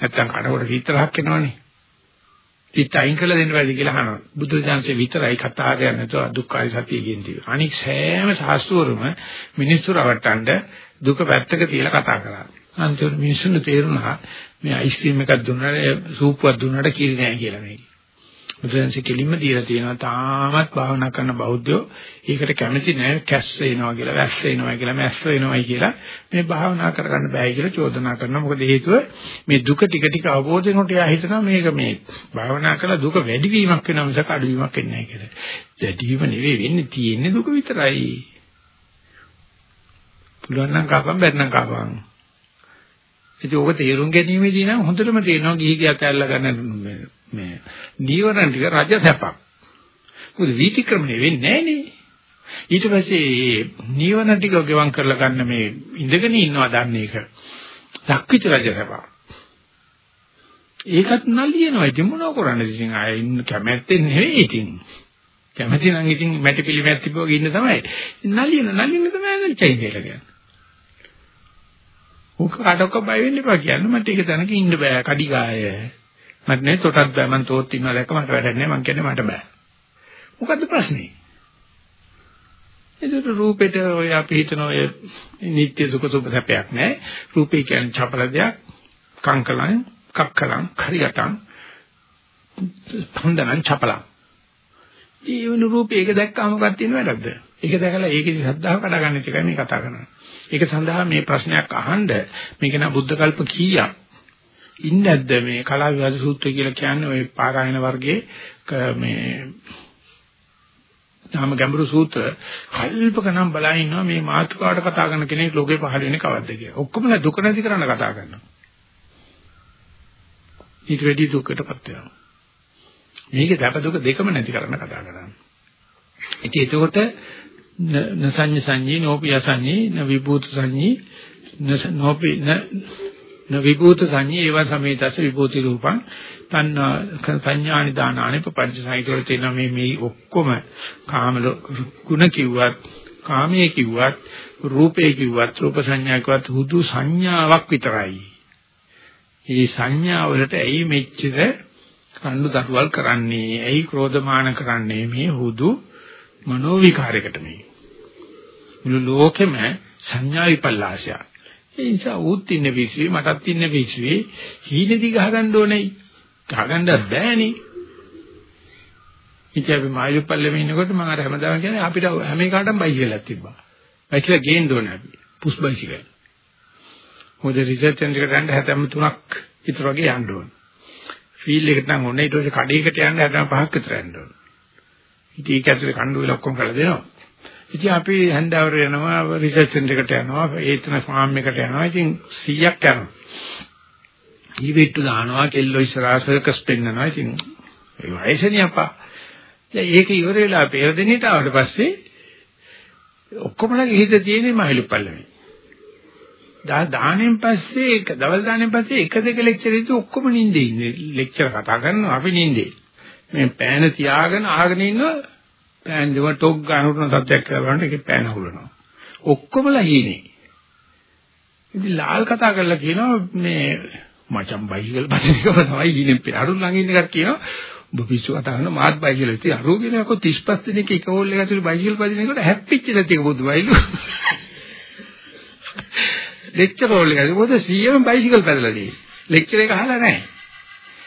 නැත්තම් කනකොට සීතරහක් එනවනේ. සිත අයින් කළ දෙන්න බැරි කියලා අහනවා. බුදු දහමසේ විතරයි කතා කරන්නේ නැතුව දුක්ඛයි සතිය කියන්නේ. අනික සෑම ශාස්ත්‍රවලම මිනිස්සු රවට්ටන්න දුක පැත්තක තියලා කතා කරා. අන්තිමට මිනිස්සුන්ට තේරුණා මේ අයිස්ක්‍රීම් එකක් දුන්නාට සූප්පුවක් දුන්නාට කිරි නෑ කියලා මේක. බුදුන්සේ කෙලින්ම දීලා තියෙනවා තාමත් භාවනා කරන බෞද්ධයෝ ඒකට කැමති නැහැ කැස්ස එනවා කියලා වැස්ස එනවා කියලා මැස්ස එනවායි කියලා මේ භාවනා කරගන්න බෑ කියලා චෝදනා කරනවා මොකද හේතුව මේ දුක ටික ටික අවබෝධ වෙනකොට එයා හිතනවා මේක මේ භාවනා කරලා දුක වැඩි වීමක් වෙනවා මිසක අඩු වීමක් වෙන්නේ නැහැ කියලා. වැඩි වීම නෙවෙයි වෙන්නේ තියෙන්නේ දුක විතරයි. පුළුවන් නම් කපම් බැරි නම් කපම්. ඉතින් ඕක තේරුම් ගැනීමේදී නම් හොඳටම තේරෙනවා ගිහි ගියත් ඇල්ල ගන්න මේ නීවරණ ටික රජ සැපක්. මොකද වීතික්‍රමණය වෙන්නේ නැහනේ. ඊට පස්සේ නීවරණ ටික ගෙවම් කරලා ගන්න මේ ඉඳගෙන ඉන්නවා දන්නේ එක. දක්විත රජ සැපක්. ඒකත් නලියනවා. ඉතින් මොනව කරන්නද ඉතින් ආයෙ ඉන්න කැමැත්තෙන් නෙවෙයි ඉතින්. කැමැති නම් ඉතින් මැටි පිළිමයක් තිබ්බවගේ ඉන්න තමයි. නලියන නලියන තමයි නැචයි කියලා කියන්නේ. උක කාටක බය වෙන්න එපා කියන්නේ මට ඒක දැනක ඉන්න බෑ කඩිගාය. මට නේ තොටක් බෑ මං තෝත් ඉන්නවා දැක්ක මට වැඩක් නෑ මං කියන්නේ මට බෑ. මොකද්ද ප්‍රශ්නේ? ඒකට රූපෙට ඔය අපි හිතන ඔය නිත්‍ය සුඛ සුභ සැපයක් නෑ. රූපේ කියන්නේ චපල දෙයක්, කංකලං, කක්කලං, කරියටං, පන්දනං චපලං. ඒ වෙන රූපේ ඒක දැක්කම මොකක්ද තියෙන වැඩක්ද? ඒක දැකලා ඒකේ ශ්‍රද්ධාව කඩගන්න එක මේ කතා කරන්නේ. ඒක සඳහා මේ ප්‍රශ්නයක් අහන්න මේක නා බුද්ධ කල්ප කීයක් ඉන්නේද්ද මේ කලා විවාද සූත්‍රය කියලා කියන්නේ ওই පාරායන වර්ගයේ මේ තාම ගැඹුරු සූත්‍ර කල්පක නම් බලා ඉන්නවා මේ මාතෘකාවට කතා කරන කෙනෙක් ලෝකේ පහළ වෙන්නේ කවද්ද කියලා. ඔක්කොම දුක නැති කරන්න කතා කරනවා. ඊට වැඩි දුකටපත් වෙනවා. මේකේ දැප දුක දෙකම නැති කරන්න කතා කරන්නේ. ඉතින් එතකොට නසඤ්ඤ සංඤී නෝපිය සංඤී න විභූත සංඤී නෝපි න විභූත සංඤී ඒව සමේතස විභූති රූපං තණ්හා සංඥානි දානානි පංචසයිතවල තියෙන මේ මේ ඔක්කොම කාම ගුණ කිව්වත් කාමයේ කිව්වත් රූපේ කිව්වත් රූප සංඥා කිව්වත් හුදු සංඥාවක් විතරයි. මේ සංඥාවලට ඇයි මෙච්චර කණ්ඩු දරුවල් කරන්නේ? ඇයි ක්‍රෝධමාන කරන්නේ? මේ හුදු මනෝ විකාරයකට මේ. මුළු ලෝකෙම සංඥා විපල්ලාශය. ඒ නිසා ඌත් ඉන්න පිස්සුවේ මටත් ඉන්න පිස්සුවේ හීනෙදි ගහගන්න ඕනේ. ගහගන්න බෑනේ. ඉතින් අපි මායුපල්ලෙම ඉන්නකොට මම අර හැමදාම කියන්නේ අපිට හැම එකකටම බයිසිකලක් තිබ්බා. බයිසිකල ගේන්න ඕනේ අපි. පුස් බයිසිකල. මොකද රිසර්ච් එකකට යන්න 73ක් විතර වගේ යන්න ඕනේ. ෆීල්ඩ් එකට නම් ඕනේ ඊට පස්සේ කඩේකට යන්න 75ක් විතර යන්න ඕනේ. ඉතින් ඒක ඇතුලේ කණ්ඩු වෙලා ඔක්කොම කරලා දෙනවා. ඉතින් අපි හැන්දවර යනවා රිසර්ච් සෙන්ටර් එකට යනවා ඒතන ෆාම් එකට යනවා. ඉතින් 100ක් යනවා. ඊවෙට්ටු දානවා කෙල්ලෝ ඉස්සරහා සර්කස් පෙන්නනවා. ඉතින් ඒ වයසනේ අප්පා. දැන් ඒක ඉවර වෙලා පෙරදෙනියට ආවට පස්සේ ඔක්කොමලගේ හිත තියෙන්නේ මහලු පල්ලමේ. දා දාණයෙන් පස්සේ එක දවල් දාණයෙන් පස්සේ එක දෙක ලෙක්චර් ඉදි ඔක්කොම නිින්දේ ඉන්නේ. ලෙක්චර් කතා කරනවා අපි නිින්දේ. මේ පෑන තියාගෙන ආගෙන ඉන්නවා පෑන් දෙව ටොක් ගන්නට සත්‍යයක් කරවන්න ඒකේ පෑන හුලනවා. ඔක්කොමලා හීනේ. ඉතින් ලාල් කතා කරලා කියනවා මේ මචං බයිසිකල් පදිනකම තමයි හීනෙන් පේ. අරුන් ළඟ ඉන්න එකක් කියනවා ඔබ පිස්සු කතා කරන මාත් බයිසිකල් ඉතින් අරුගෙන යකෝ 35 දිනක එක හෝල් එක ඇතුළේ බයිසිකල් පදිනකොට හැප්පිච්ච නැති එක බුදු බයිලු. ලෙක්චර් හෝල් එක ඇතුළේ මොකද 100ම බයිසිකල් පැදලා තියෙන්නේ. ලෙක්චර් එක අහලා නැහැ.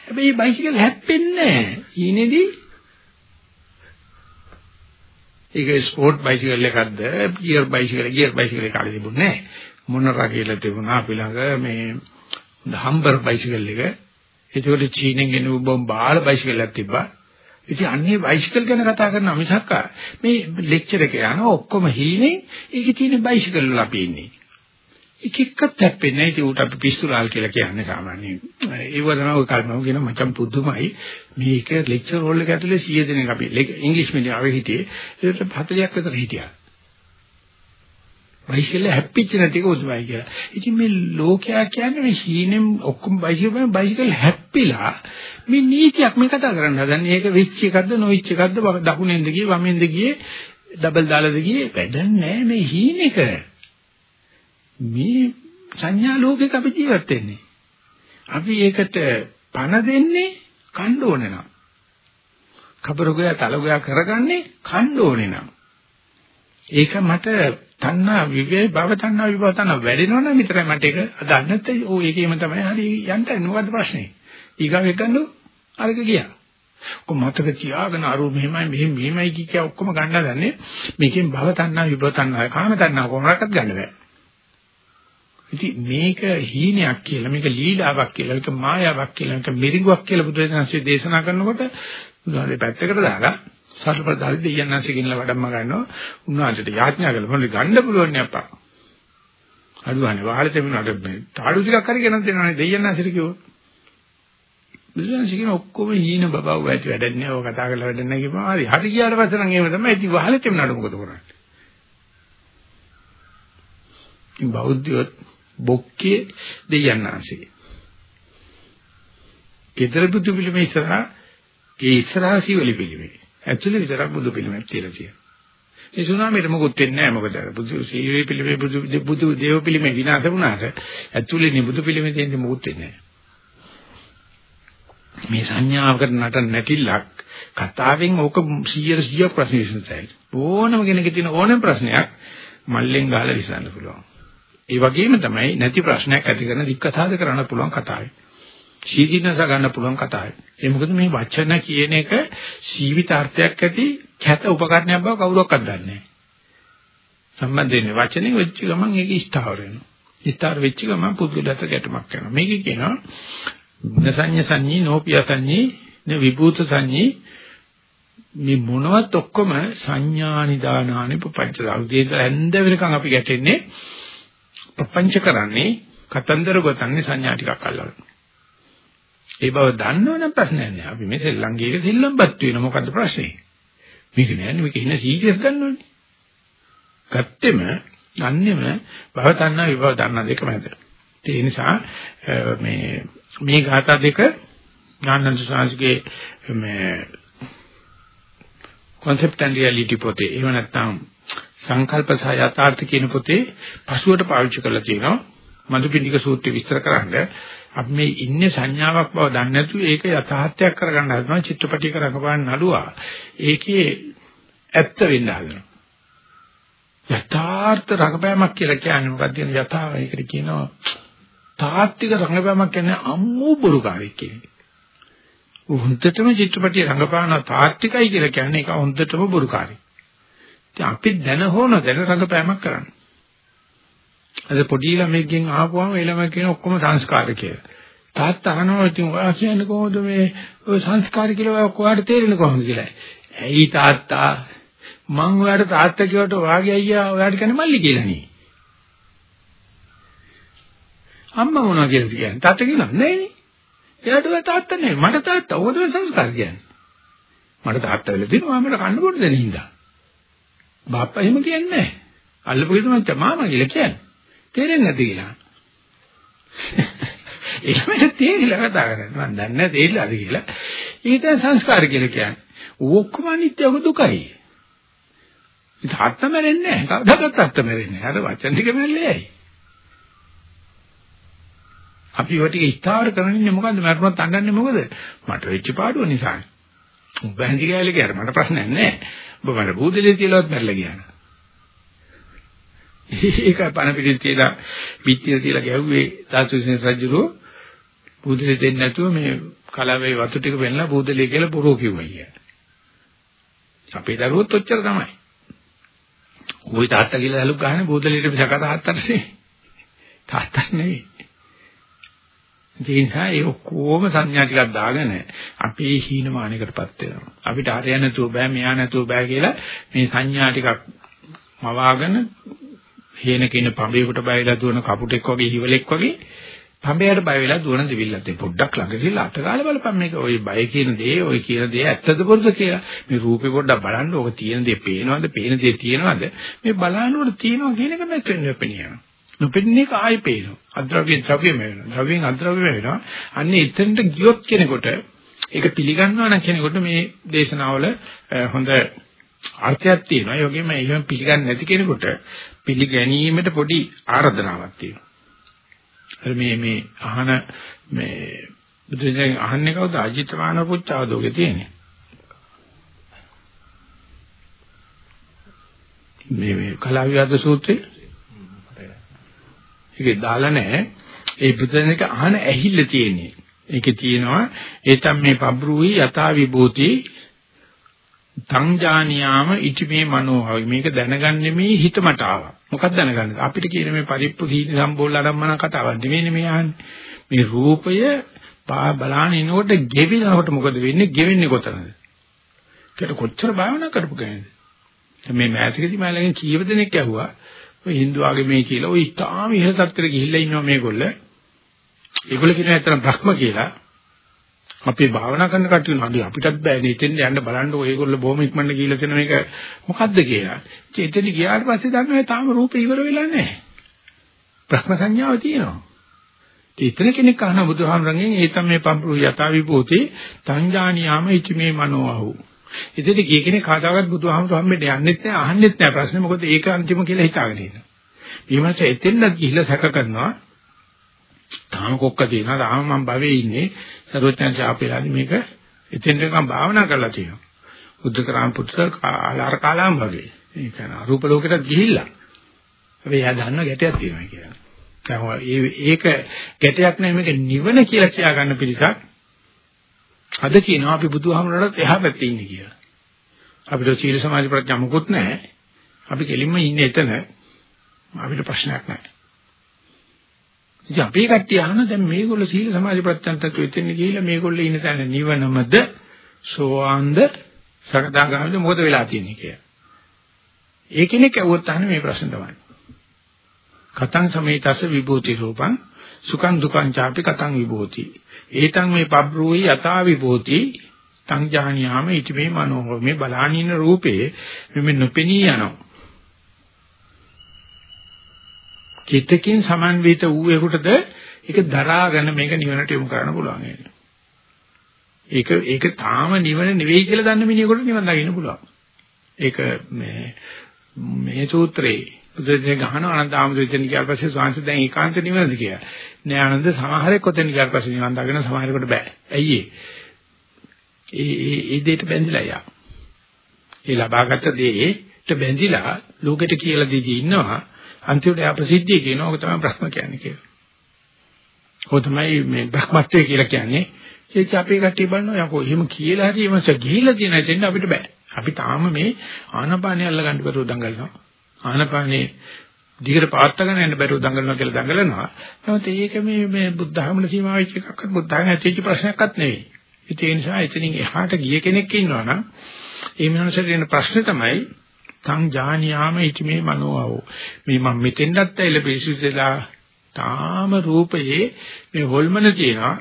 හැබැයි මේ බයිසිකල් හැප්පෙන්නේ නැහැ. ඊනේදී ඒක ස්පෝර්ට් බයිසිකල් එකක්ද ගියර් බයිසිකල් ගියර් බයිසිකල් එක කාලේ තිබුණේ නැහැ. මොනරා කියලා තිබුණා අපි ළඟ මේ හම්බර් බයිසිකල් එක. ඒකට චීනෙන් එන බොම් බාල බයිසිකල් එකක් තිබ්බා. ඉතින් අන්නේ බයිසිකල් ගැන කතා කරන මිසක් මේ ලෙක්චර් එක යනවා ඔක්කොම හීනේ ඒකේ තියෙන බයිසිකල් වල අපි ඉන්නේ. එක එකක් තැප්පෙන්නේ නැහැ. ඒක උට අපි පිස්සුලාල් කියලා කියන්නේ සාමාන්‍යයෙන්. ඒව තමයි කල්පනා කියන මචං පුදුමයි. මේක ලෙක්චර් හෝල් එක ඇතුලේ 100 දෙනෙක් අපි ඉංග්‍රීසි මීඩියම් ආවේ හිටියේ. ඒකට 40ක් විතර හිටියා. බයිසිකල් හැප්පිච්ච නැති එක උතුමයි කියලා. ඉතින් මේ ලෝකයා කියන්නේ මේ හීනෙන් ඔක්කොම බයිසිකල් බයිසිකල් හැප්පිලා මේ නීතියක් මේ කතා කරන්න හදන්නේ. ඒක වෙච්ච එකක්ද නොවිච්ච එකක්ද දකුණෙන්ද ගියේ වමෙන්ද ගියේ ඩබල් දාලාද ගියේ වැඩක් නැහැ මේ හීනෙක. මේ සංඥා ලෝකෙක අපි ජීවත් වෙන්නේ. අපි ඒකට පණ දෙන්නේ කණ්ඩ ඕනේ නම්. කබරගය තලගය කරගන්නේ කණ්ඩ ඕනේ නම්. ඒක මට තණ්හා විවේ භව තණ්හා විභව තණ්හා වැඩෙනවා නම් විතරයි මට ඒක අදහන්න නැත්නම් ඕ ඒකේම තමයි හරි යන්න මොකද්ද ප්‍රශ්නේ ඊගාව එකන්නු අරක ගියා ඔක්කොම මතක තියාගෙන අරු මෙහෙමයි මෙහෙම මෙහෙමයි කිය කිය ඔක්කොම ගන්න දන්නේ මේකෙන් භව තණ්හා විභව තණ්හා කාම තණ්හා කොහොමරක්වත් ගන්න බෑ. ඉතින් මේක හීනයක් කියලා මේක ලීලාවක් කියලා මේක මායාවක් කියලා මේක මිරිඟුවක් කියලා බුදුරජාණන්සේ දේශනා කරනකොට බුදුහාමේ පැත්තකට දාලා සතරපදාරි දෙයයන්ාංශ කියනලා වඩම්ම ගන්නවා. උන්වහන්සේට යාඥා කළා. මොකද ගන්න පුළුවන් නේ අප්පා? අඩුවනේ වහලෙ තිබුණාට මේ තාඩු ටිකක් හරි ගෙනත් දෙනවනේ දෙයයන්ාංශට කිව්වොත්. බුදුරජාණන්සේ කියන ඔක්කොම හීන බබව ඇති වැඩක් නෑ. ඔය කතා කරලා වැඩක් නෑ කියපුවා. හරි හරි ගියාට පස්සේ නම් එහෙම තමයි. ඉතින් වහලෙ තිබුණාට මොකද කරන්නේ? ඉතින් බෞද්ධයෝ බොක්කේ දෙයයන්ාංශේ කේතර බුදු පිළිම ඉස්සරහා ඒ ඉස්සරහා සීවලි පිළිමේ ඇතුලේ විතරක් බුදු පිළිමයක් තියලා තියෙනවා. ඒ සුනාමියට මොකුත් වෙන්නේ නැහැ මොකද බුදු සීවේ පිළිමේ බුදු බුදු දේව පිළිමේ විනාශ වුණාට ඇතුලේ නේ බුදු පිළිමේ තියෙන්නේ මොකුත් වෙන්නේ නැහැ. මේ සංඥාවකට නට නැටිලක් කතාවෙන් ඕක 100 100 ප්‍රශ්න විසඳයි. ඕනම කෙනෙකුගේ තියෙන ඕනම ප්‍රශ්නයක් මල්ලෙන් ගහලා විසඳන්න පුළුවන්. ඒ වගේම තමයි නැති ප්‍රශ්නයක් ඇති කරන දික්කසාද කරන්න පුළුවන් කතාවේ. සීදීනස ගන්න පුළුවන් කතාවයි. ඒ මොකද මේ වචන කියන එක ජීවිතාර්ථයක් ඇති කැත උපකරණයක් බව කවුරක්වත් දන්නේ නැහැ. සම්බන්ධ වෙන්නේ වචනේ වෙච්ච ගමන් ඒක ස්ථාවර වෙනවා. ස්ථාවර වෙච්ච ගමන් පුදුලට ගැටමක් කරනවා. මේක කියනවා නසඤ්ඤ සංඤී නෝපිය සංඤී න විභූත සංඤී මේ මොනවත් ඔක්කොම සංඥා නිදානානි පపంచ දවුදේ ඇඳ වෙනකන් අපි ගැටෙන්නේ ප්‍රපංච කරන්නේ කතන්දර ගොතන්නේ සංඥා ටිකක් අල්ලගෙන. ඒ බව දන්නවනම් ප්‍රශ්නයක් නෑ. අපි මේ සෙල්ලම් ගියේ සෙල්ලම්පත් වෙන මොකද්ද ප්‍රශ්නේ? මේක නෑනේ මේක ඉන්න සීරියස් ගන්නවනේ. ගත්තෙම අන්නෙම භව තණ්හා විභව තණ්හා දෙකම ඇත. ඒ නිසා මේ මේ ગાථා දෙක ඥානන්ද සාංශගේ මේ concept and reality පොතේ එහෙම නැත්නම් සංකල්ප සහ යථාර්ථ කියන පොතේ පසුවට පාවිච්චි කරලා තියෙනවා. මදුපිණ්ඩික සූත්‍රය විස්තර කරන්නේ. අපි මේ ඉන්නේ සංඥාවක් බව දන්නේ නැතුව ඒක යථාර්ථයක් කරගන්න හදනවා චිත්‍රපටයක රඟපාන නළුවා ඒකේ ඇත්ත වෙන්න හදනවා. යථාර්ථ රඟපෑමක් කියලා කියන්නේ මොකක්ද කියන යථාව? ඒකට කියනවා තාත්වික රඟපෑමක් කියන්නේ අම්මෝ බොරුකාරයෙක් කියන්නේ හොඳටම චිත්‍රපටිය රඟපාන තාත්විකයි කියලා කියන්නේ ඒක හොඳටම බොරුකාරයෙක්. ඉතින් අපි දැන හොන දැන රඟපෑමක් කරන්නේ අද පොඩි ළමෙක්ගෙන් අහපුවාම ඒ ළමයා කියන ඔක්කොම සංස්කාර කියලා. තාත්තා අහනවා ඉතින් ඔයා කියන්නේ කොහොමද මේ ඔය සංස්කාර කියලා ඔයා කොහාට තේරෙන්නේ කොහොමද කියලා. ඇයි තාත්තා මං ඔයාට තාත්තා කියවට වාගේ අයියා ඔයාට කියන්නේ මල්ලි කියලා නේ. අම්මා මොනවා කියලාද කියන්නේ? තාත්තා කියනවා නෑනේ. එයාට ඔය තාත්තා නේ. මට තාත්තා ඕකද සංස්කාර කියන්නේ. මට තාත්තා වෙලා තියෙනවා මම කන්න බොන්න දෙන හින්දා. බාප්පා එහෙම කියන්නේ නෑ. අල්ලපු ගෙදර මම මාමා කියලා කියන්නේ. තේරෙන්නේ නැති කියලා. ඒකට තේරිලා කතා කරන්නේ. මම දන්නේ නැහැ තේරිලාද කියලා. ඒක තමයි සංස්කාර කියලා කියන්නේ. ඔක්කොම අනිත්‍යක දුකයි. ඉතින් හත්ත මැරෙන්නේ නැහැ. කවදාවත් හත්ත මැරෙන්නේ නැහැ. අර වචන ටික මැල්ලේයි. අපි ඔය ටික ස්ථාවර කරන්නේ මොකද්ද? මරුණත් අඬන්නේ මොකද? මට වෙච්ච පාඩුව නිසා. උඹ හැඳි ගෑලේ කියලා මට ප්‍රශ්නයක් නැහැ. ඔබ මට බූදලේ තියලවත් මැරලා ගියා. ඒක පණ පිටින් තියලා පිටිය තියලා ගැහුවේ දාසුසින රජුරෝ බුදුලේ දෙන්නේ නැතුව මේ කලාවේ වතු ටික වෙන්නලා බුදුලේ කියලා බොරෝ කිව්වා කිය. අපේ දරුවොත් ඔච්චර තමයි. ওই තාත්තා කියලා ඇලුක් ගහන්නේ බුදුලේට මිසක තාත්තට තාත්තා නෙවෙයි. ඒ නිසා ඒ ඔක්කොම සංඥා ටිකක් දාගෙන අපේ හීනමානයකටපත් වෙනවා. අපිට හරිය නැතුව බෑ මෙයා නැතුව බෑ කියලා මේ සංඥා ටිකක් මවාගෙන හේන කියන පඹේකට බයලා දුවන කපුටෙක් වගේ හිවලෙක් වගේ පඹේට බය වෙලා දුවන දෙවිල්ලත් ඒ පොඩ්ඩක් ළඟ ගිහලා අතගාලා බලපන්. මේක ඔය බය කියන දේ ඔය කියන දේ ඇත්තද පොරද කියලා. මේ රූපේ පොඩ්ඩක් බලන්න ඕක තියෙන දේ පේනවද පේන දේ තියෙනවද? මේ බලනකොට තියෙනවා කියන එක නැත්නම් වෙන්නේ නොපෙන්නේ එක ආයෙ පේනවා අද්‍රව්‍ය ද්‍රව්‍යම වෙනවා ද්‍රව්‍යයෙන් අද්‍රව්‍ය වෙනවා අන්න එතනට ගියොත් කෙනෙකුට ඒක පිළිගන්නවා නම් කෙනෙකුට මේ දේශනාවල හොඳ අර්ථයක් තියෙනවා. ඒ වගේම එහෙම පිළිගන්නේ නැති කෙනෙකුට පිළිගැනීමට පොඩි ආරාධනාවක් තියෙනවා. හරි මේ මේ අහන මේ බුදුන් අහන්නේ කවුද? අජිතවාන පුච්චාවදෝගේ තියෙන්නේ. මේ මේ කලා විවාද සූත්‍රය ඒකේ දාලා නැහැ. ඒ බුදුන් එක අහන ඇහිල්ල තියෙන්නේ. ඒකේ තියෙනවා ඒතම් මේ පබ්රුයි යථා විභූති තං ඥානියාම ඉතිමේ මනෝහවි මේක දැනගන්නේ මේ හිත මට ආවා මොකක්ද දැනගන්නේ? අපිට කියන මේ පරිප්පු සීනි සම්බෝල ආරම්මන කතාවක් නෙමෙයි මේ අහන්නේ. මේ රූපය බලාන ඉනකොට ගෙවිනකොට මොකද වෙන්නේ? ගෙවෙන්නේ කොතනද? කියලා කොච්චර භාවනා කරපු කෙනෙක්ද මේ මෑතකදී මම ළඟ කීව දෙනෙක් ඇහුවා? ඔය Hindu ආගමේ කියලා ඔය ඉතාම ඉහළ තත්ත්වෙට ගිහිල්ලා ඉන්නවා මේගොල්ල ඒගොල්ල කියන ඇත්තට බ්‍රහ්ම කියලා අපි භාවනා කරන කට්ටිය නඩි අපිටත් බෑනේ එතෙන් යන්න බලන්න ඔයගොල්ලෝ බොහොම ඉක්මනට ගිහිල්ලා තියෙන මේක මොකද්ද කියලා. ඉතින් එතෙන් ගියාට පස්සේ දන්නවා තාම රූපේ ඉවර වෙලා නැහැ. බ්‍රහ්ම සංඥාව තියෙනවා. ඉතින් කෙනෙක් අහන බුදුහාමරගෙන් ඒ තමයි පම්පු යථා විභූති සංජානියාම ඉචිමේ මනෝහු. ඉතින් කී කෙනෙක් කාදාවත් බුදුහාමර හම්බෙන්න යන්නෙත් නැහැ අහන්නෙත් නැහැ ප්‍රශ්නේ මොකද ඒක අන්තිම කියලා හිතාගෙන ඉන්නවා. ඊමණස එතෙන්ද ගිහිල්ලා සැක කරනවා තාම කොක්ක තියෙනවා තාම මම භවයේ ඉන්නේ සරුවචන ශාපේලාදී මේක එතෙන්ට නිකන් භාවනා කරලා තියෙනවා. බුද්ධ කරාම පුත්‍ර ආලාර කාලාම් වගේ. ඒ කියන්නේ අරූප ලෝකෙට ගිහිල්ලා. හැබැයි එයා දන්න ගැටයක් තියෙනවා කියලා. ඒක ගැටයක් නෙමෙයි මේක නිවන කියලා කියා ගන්න පිළිසක්. අද කියනවා අපි බුදුහාමුදුරට එහා පැත්තේ ඉන්නේ කියලා. අපිට සීල සමාධි ප්‍රඥා මොකුත් නැහැ. අපි කෙලින්ම ඉන්නේ එතන. අපිට ප්‍රශ්නයක් නැහැ. ඉතින් අපේ කට්ටිය අහන දැන් මේගොල්ලෝ සීල සමාධි ප්‍රත්‍යන්තත් වෙතෙන් ගිහිල්ලා මේගොල්ලෝ ඉන්න තැන නිවනමද සෝවාන්ද සකදාගාමද මොකද වෙලා තියෙන්නේ කියලා. ඒ කෙනෙක් ඇහුවොත් අහන්නේ මේ ප්‍රශ්න තමයි. කතං සමේතස විභූති රූපං සුඛං දුක්ඛං ചാපි කතං විභූති. ඒතං මේ පබ්‍රෝහි යථා විභූති තං ඥානියාම ඉති මේ මනෝ මේ බලානින රූපේ මෙමෙ නොපෙනී යනවා. චිත්තකින් සමන්විත වූ එකුටද ඒක දරාගෙන මේක නිවනට යොමු කරන්න පුළුවන් වෙන්නේ. ඒක ඒක තාම නිවන නෙවෙයි කියලා දන්න මිනිහෙකුට නිවන් දකින්න පුළුවන්. ඒක මේ මේ සූත්‍රේ බුදුදෙන ගහන ආනන්ද ආමතුන් කියන පස්සේ ස්වාංශ දැන් ඒකාන්ත නිවනද කියලා. නෑ ආනන්ද සමහරෙක් ඔතෙන් ගියාට පස්සේ නිවන් දකින්න සමහරෙකුට බෑ. ඇයි ඒ? ඒ ඒ දෙයට බැඳිලා යා. ඒ ලබාගත් දෙයට බැඳිලා ලෝකෙට කියලා දීදී ඉන්නවා. අන්තිමට එයා ප්‍රසිද්ධිය කියනවා ඔක තමයි බ්‍රහ්ම කියන්නේ කියලා. ඔය තමයි මේ බ්‍රහ්මත්වය කියලා කියන්නේ. ඒක අපේ කට්ටිය බලනවා යකෝ එහෙම කියලා හරි එමස ගිහිලා තියෙන දෙන්න අපිට බෑ. අපි තාම මේ ආනපානිය අල්ලගන්න බැරුව දඟලනවා. ආනපානිය දිගට පාත්තගෙන යන්න බැරුව දඟලනවා කියලා දඟලනවා. නමුත් ඒක මේ මේ බුද්ධ ධර්මවල සීමා වෙච්ච එකක්වත් බුද්ධ ධර්ම ඇතිවෙච්ච ප්‍රශ්නයක්වත් නෙවෙයි. ඒ නිසා එතනින් එහාට ගිය කෙනෙක් ඉන්නවා නම් ඒ මනසට එන ප්‍රශ්නේ තමයි තං ඥානියාම ඉතිමේ මනෝවෝ මේ මම මෙතෙන්වත් ඇවිල්ලා පිරිසුදුලා තාම රූපයේ මේ හොල්මන තියෙනවා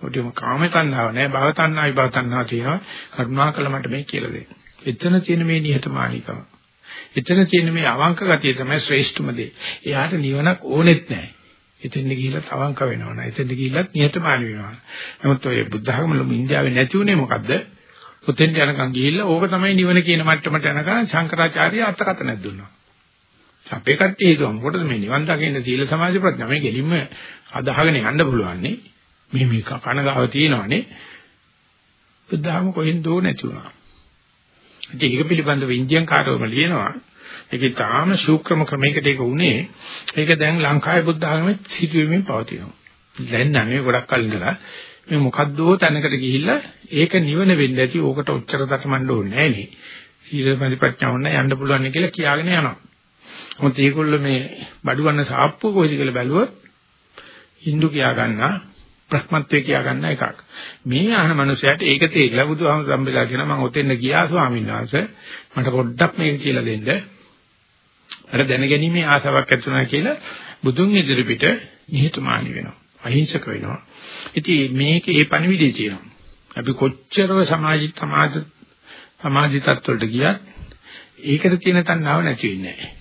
ඔටිම කාම තණ්හාව නෑ භව තණ්හා විභව තණ්හා තියෙනවා කරුණාකර මට මේ කියලා දෙන්න. එතන තියෙන මේ නිහතමානීකම. එතන තියෙන මේ අවංක ගතිය තමයි ශ්‍රේෂ්ඨම දේ. එයාට නිවනක් ඕනෙත් නෑ. එතෙන්ද ගිහිල්ලා අවංක වෙනවනේ. එතෙන්ද ගිහිල්ලා නිහතමානී වෙනවා. නමුත් ඔය බුද්ධ ධර්මවල ඉන්දියාවේ නැති උනේ මොකද්ද? උතෙන් යනකම් ගිහිල්ලා ඕක තමයි නිවන කියන මට්ටමට යනකම් ශංකරාචාර්ය අර්ථකථනයක් දුන්නා. අපේ කට්ටිය හිතුවා මොකටද මේ නිවන් දකින්න සීල සමාධි ප්‍රඥා මේ ගෙලින්ම අදහගෙන යන්න පුළුවන් නේ. මේ මේ කනගාව තියෙනවානේ. බුද්ධහම කොහෙන් දෝ නැති වුණා. ඉතින් ඒක පිළිබඳව ඉන්දියන් කාටවම ලියනවා. ඒකේ තාම සූක්‍රම ක්‍රමයකට ඒක උනේ. ඒක දැන් ලංකාවේ බුද්ධ ආගමේ සිදුවීමෙන් පවතිනවා. දැන් නම් ගොඩක් කල් ඉඳලා මේ මොකද්දෝ තැනකට ගිහිල්ලා ඒක නිවන වෙන්න ඇති ඕකට උච්චර දක්මන්න ඕනේ නෑනේ. සීලපරි ප්‍රඥාව නැ යන්න පුළුවන් කියලා කියාගෙන යනවා. මොකද මේගොල්ලෝ මේ බඩුවන්න සාප්පුව කොහෙද කියලා බැලුවොත් Hindu කියා ගන්නා බ්‍රහ්මත්වයේ කියා ගන්න එකක්. මේ අහන මනුස්සයාට ඒක තේරිලා බුදුහාම සම්බෙලා කියන මම ඔතෙන්ද ගියා ස්වාමීන් වහන්සේ මට පොඩ්ඩක් මේක කියලා දෙන්න. අර දැනගැනීමේ ආසාවක් ඇති වුණා කියලා බුදුන් ඉදිරිපිට නිහතමානී වෙනවා. අහිංසක වෙනවා. ඉතින් මේකේ ඒ පණිවිඩය තියෙනවා. අපි කොච්චරව සමාජ සමාජ සමාජ තත්ත්වවලට ගියත් ඒකට තියෙන තණ්හාව නැති වෙන්නේ නැහැ.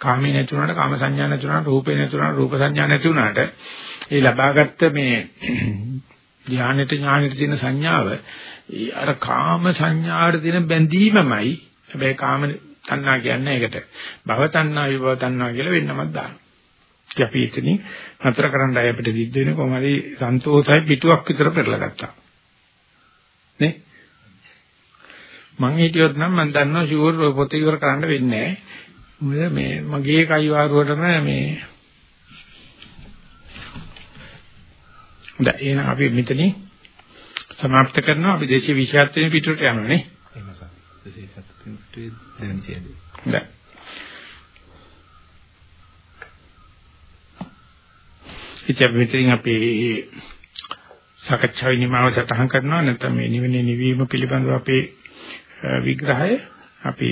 කාමේ නැති වුණාට කාම සංඥා නැති වුණාට රූපේ නැති වුණාට රූප සංඥා නැති වුණාට ඒ ලබාගත්ත මේ ධානයට ඥානෙට තියෙන සංඥාව අර කාම සංඥාවට තියෙන බැඳීමමයි හැබැයි කාම තණ්හා කියන්නේ ඒකට භව තණ්හා විභව තණ්හා කියලා වෙන්නමක් දානවා ඉතින් අපි එතනින් නතර කරන්න අය අපිට සිද්ධ වෙන කොහොම හරි සන්තෝෂයි පිටුවක් විතර පෙරලා ගත්තා. නේ? මං හිටියොත් නම් මං දන්නවා ෂුවර් පොත ඉවර කරන්න වෙන්නේ නැහැ. මේ මගේ කයිවාරුවටම මේ හොඳයි එහෙනම් අපි මෙතනින් සමාප්ත කරනවා අපි 227 වෙනි පිටුවට යනවා නේ. එහෙම සර්. 227 පිටුවේ දෙවෙනි ඡේදය. හොඳයි. ඉතින් අපි මෙතනින් අපි සාකච්ඡාවේ නිමාව සටහන් කරනවා නැත්නම් මේ නිවෙන්නේ නිවීම පිළිබඳව අපේ විග්‍රහය අපි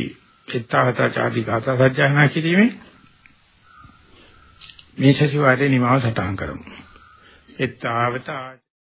චිත්තාවතාචාදී ගාථා සජ්ජායනා කිරීමේ මේ සතිವಾರයේ නිමාව සටහන් කරමු. චිත්තාවතා